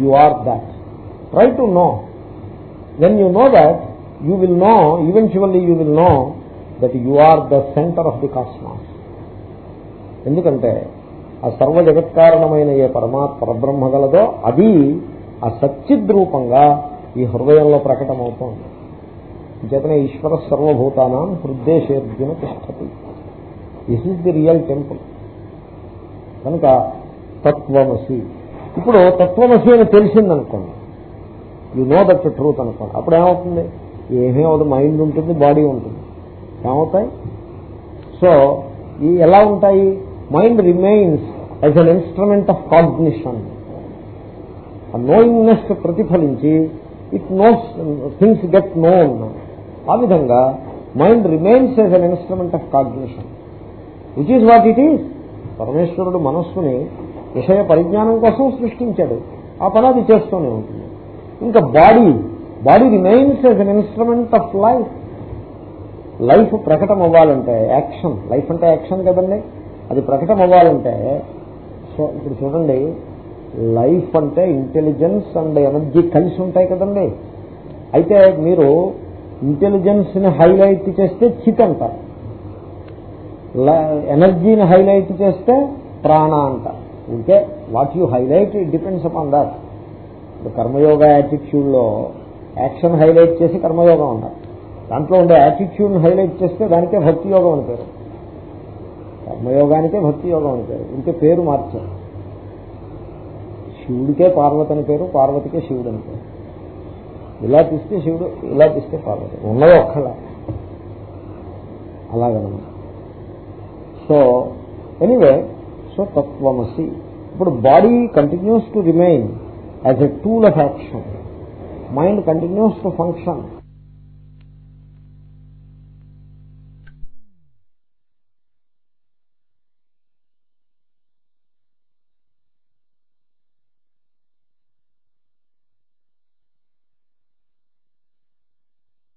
you are that try to know when you know that, you will know eventually you will know that you are the centre of the cosmos. ఎందుకంటే ఆ సర్వ జగత్కారణమైన ఏ పరమా పరబ్రహ్మ గలదో అది ఆ సచ్చిద్ రూపంగా ఈ హృదయంలో ప్రకటమవుతోంది. చేతనే ఈశ్వర సర్వభూతానం హృదయశేర్జున తిష్టతి. This is the real temple కనుక తత్వమసి. ఇప్పుడు తత్వమసి అని తెలిసిందనుకోండి. యు నో దట్ ట్రూత్ అనుకోండి అప్పుడు ఏమవుతుంది? ఏమీ అవదు మైండ్ ఉంటుంది బాడీ ఉంటుంది. ఏమవుతాయి? సో ఈ ఎలా ఉంటాయి? Mind remains as an instrument of cognition ఆ knowingness ప్రతిఫలించి it knows things get known ఆ విధంగా mind remains as an instrument of cognition which is what it is పరమేశ్వరుడు మనస్సుని విషయ పరిజ్ఞానం కోసం సృష్టించాడు. ఆ పని అది చేస్తూనే ఉంటుంది. ఇంకా body body remains as an instrument of life life ప్రకటన అవ్వాలంటే యాక్షన్ లైఫ్ అంటే యాక్షన్ కదండి. అది ప్రకటన అవ్వాలంటే సో ఇప్పుడు చూడండి లైఫ్ అంటే ఇంటెలిజెన్స్ అండ్ ఎనర్జీ కలిసి ఉంటాయి కదండి. అయితే మీరు ఇంటెలిజెన్స్ని హైలైట్ చేస్తే చిత్ అంటారు ఎనర్జీని హైలైట్ చేస్తే ప్రాణ అంటారు ఇంకే what you highlight it depends upon that karma yoga యాటిట్యూడ్లో యాక్షన్ హైలైట్ చేసి కర్మయోగం అన్నారు దాంట్లో ఉండే యాటిట్యూడ్ని హైలైట్ చేస్తే దానికే భక్తి యోగం అని పేరు. కర్మయోగానికే భక్తి యోగం అని పేరు. ఇంకే పేరు మార్చారు. శివుడికే పార్వతి అని పేరు పార్వతికే శివుడు అని పేరు. ఇలా తీస్తే శివుడు ఇలా తీస్తే పార్వతి. ఉన్నది ఒక్కలా. అలాగనమాట. సో ఎనీవే సో తత్వమసి. ఇప్పుడు body continues to remain as a tool of action. Mind continues to function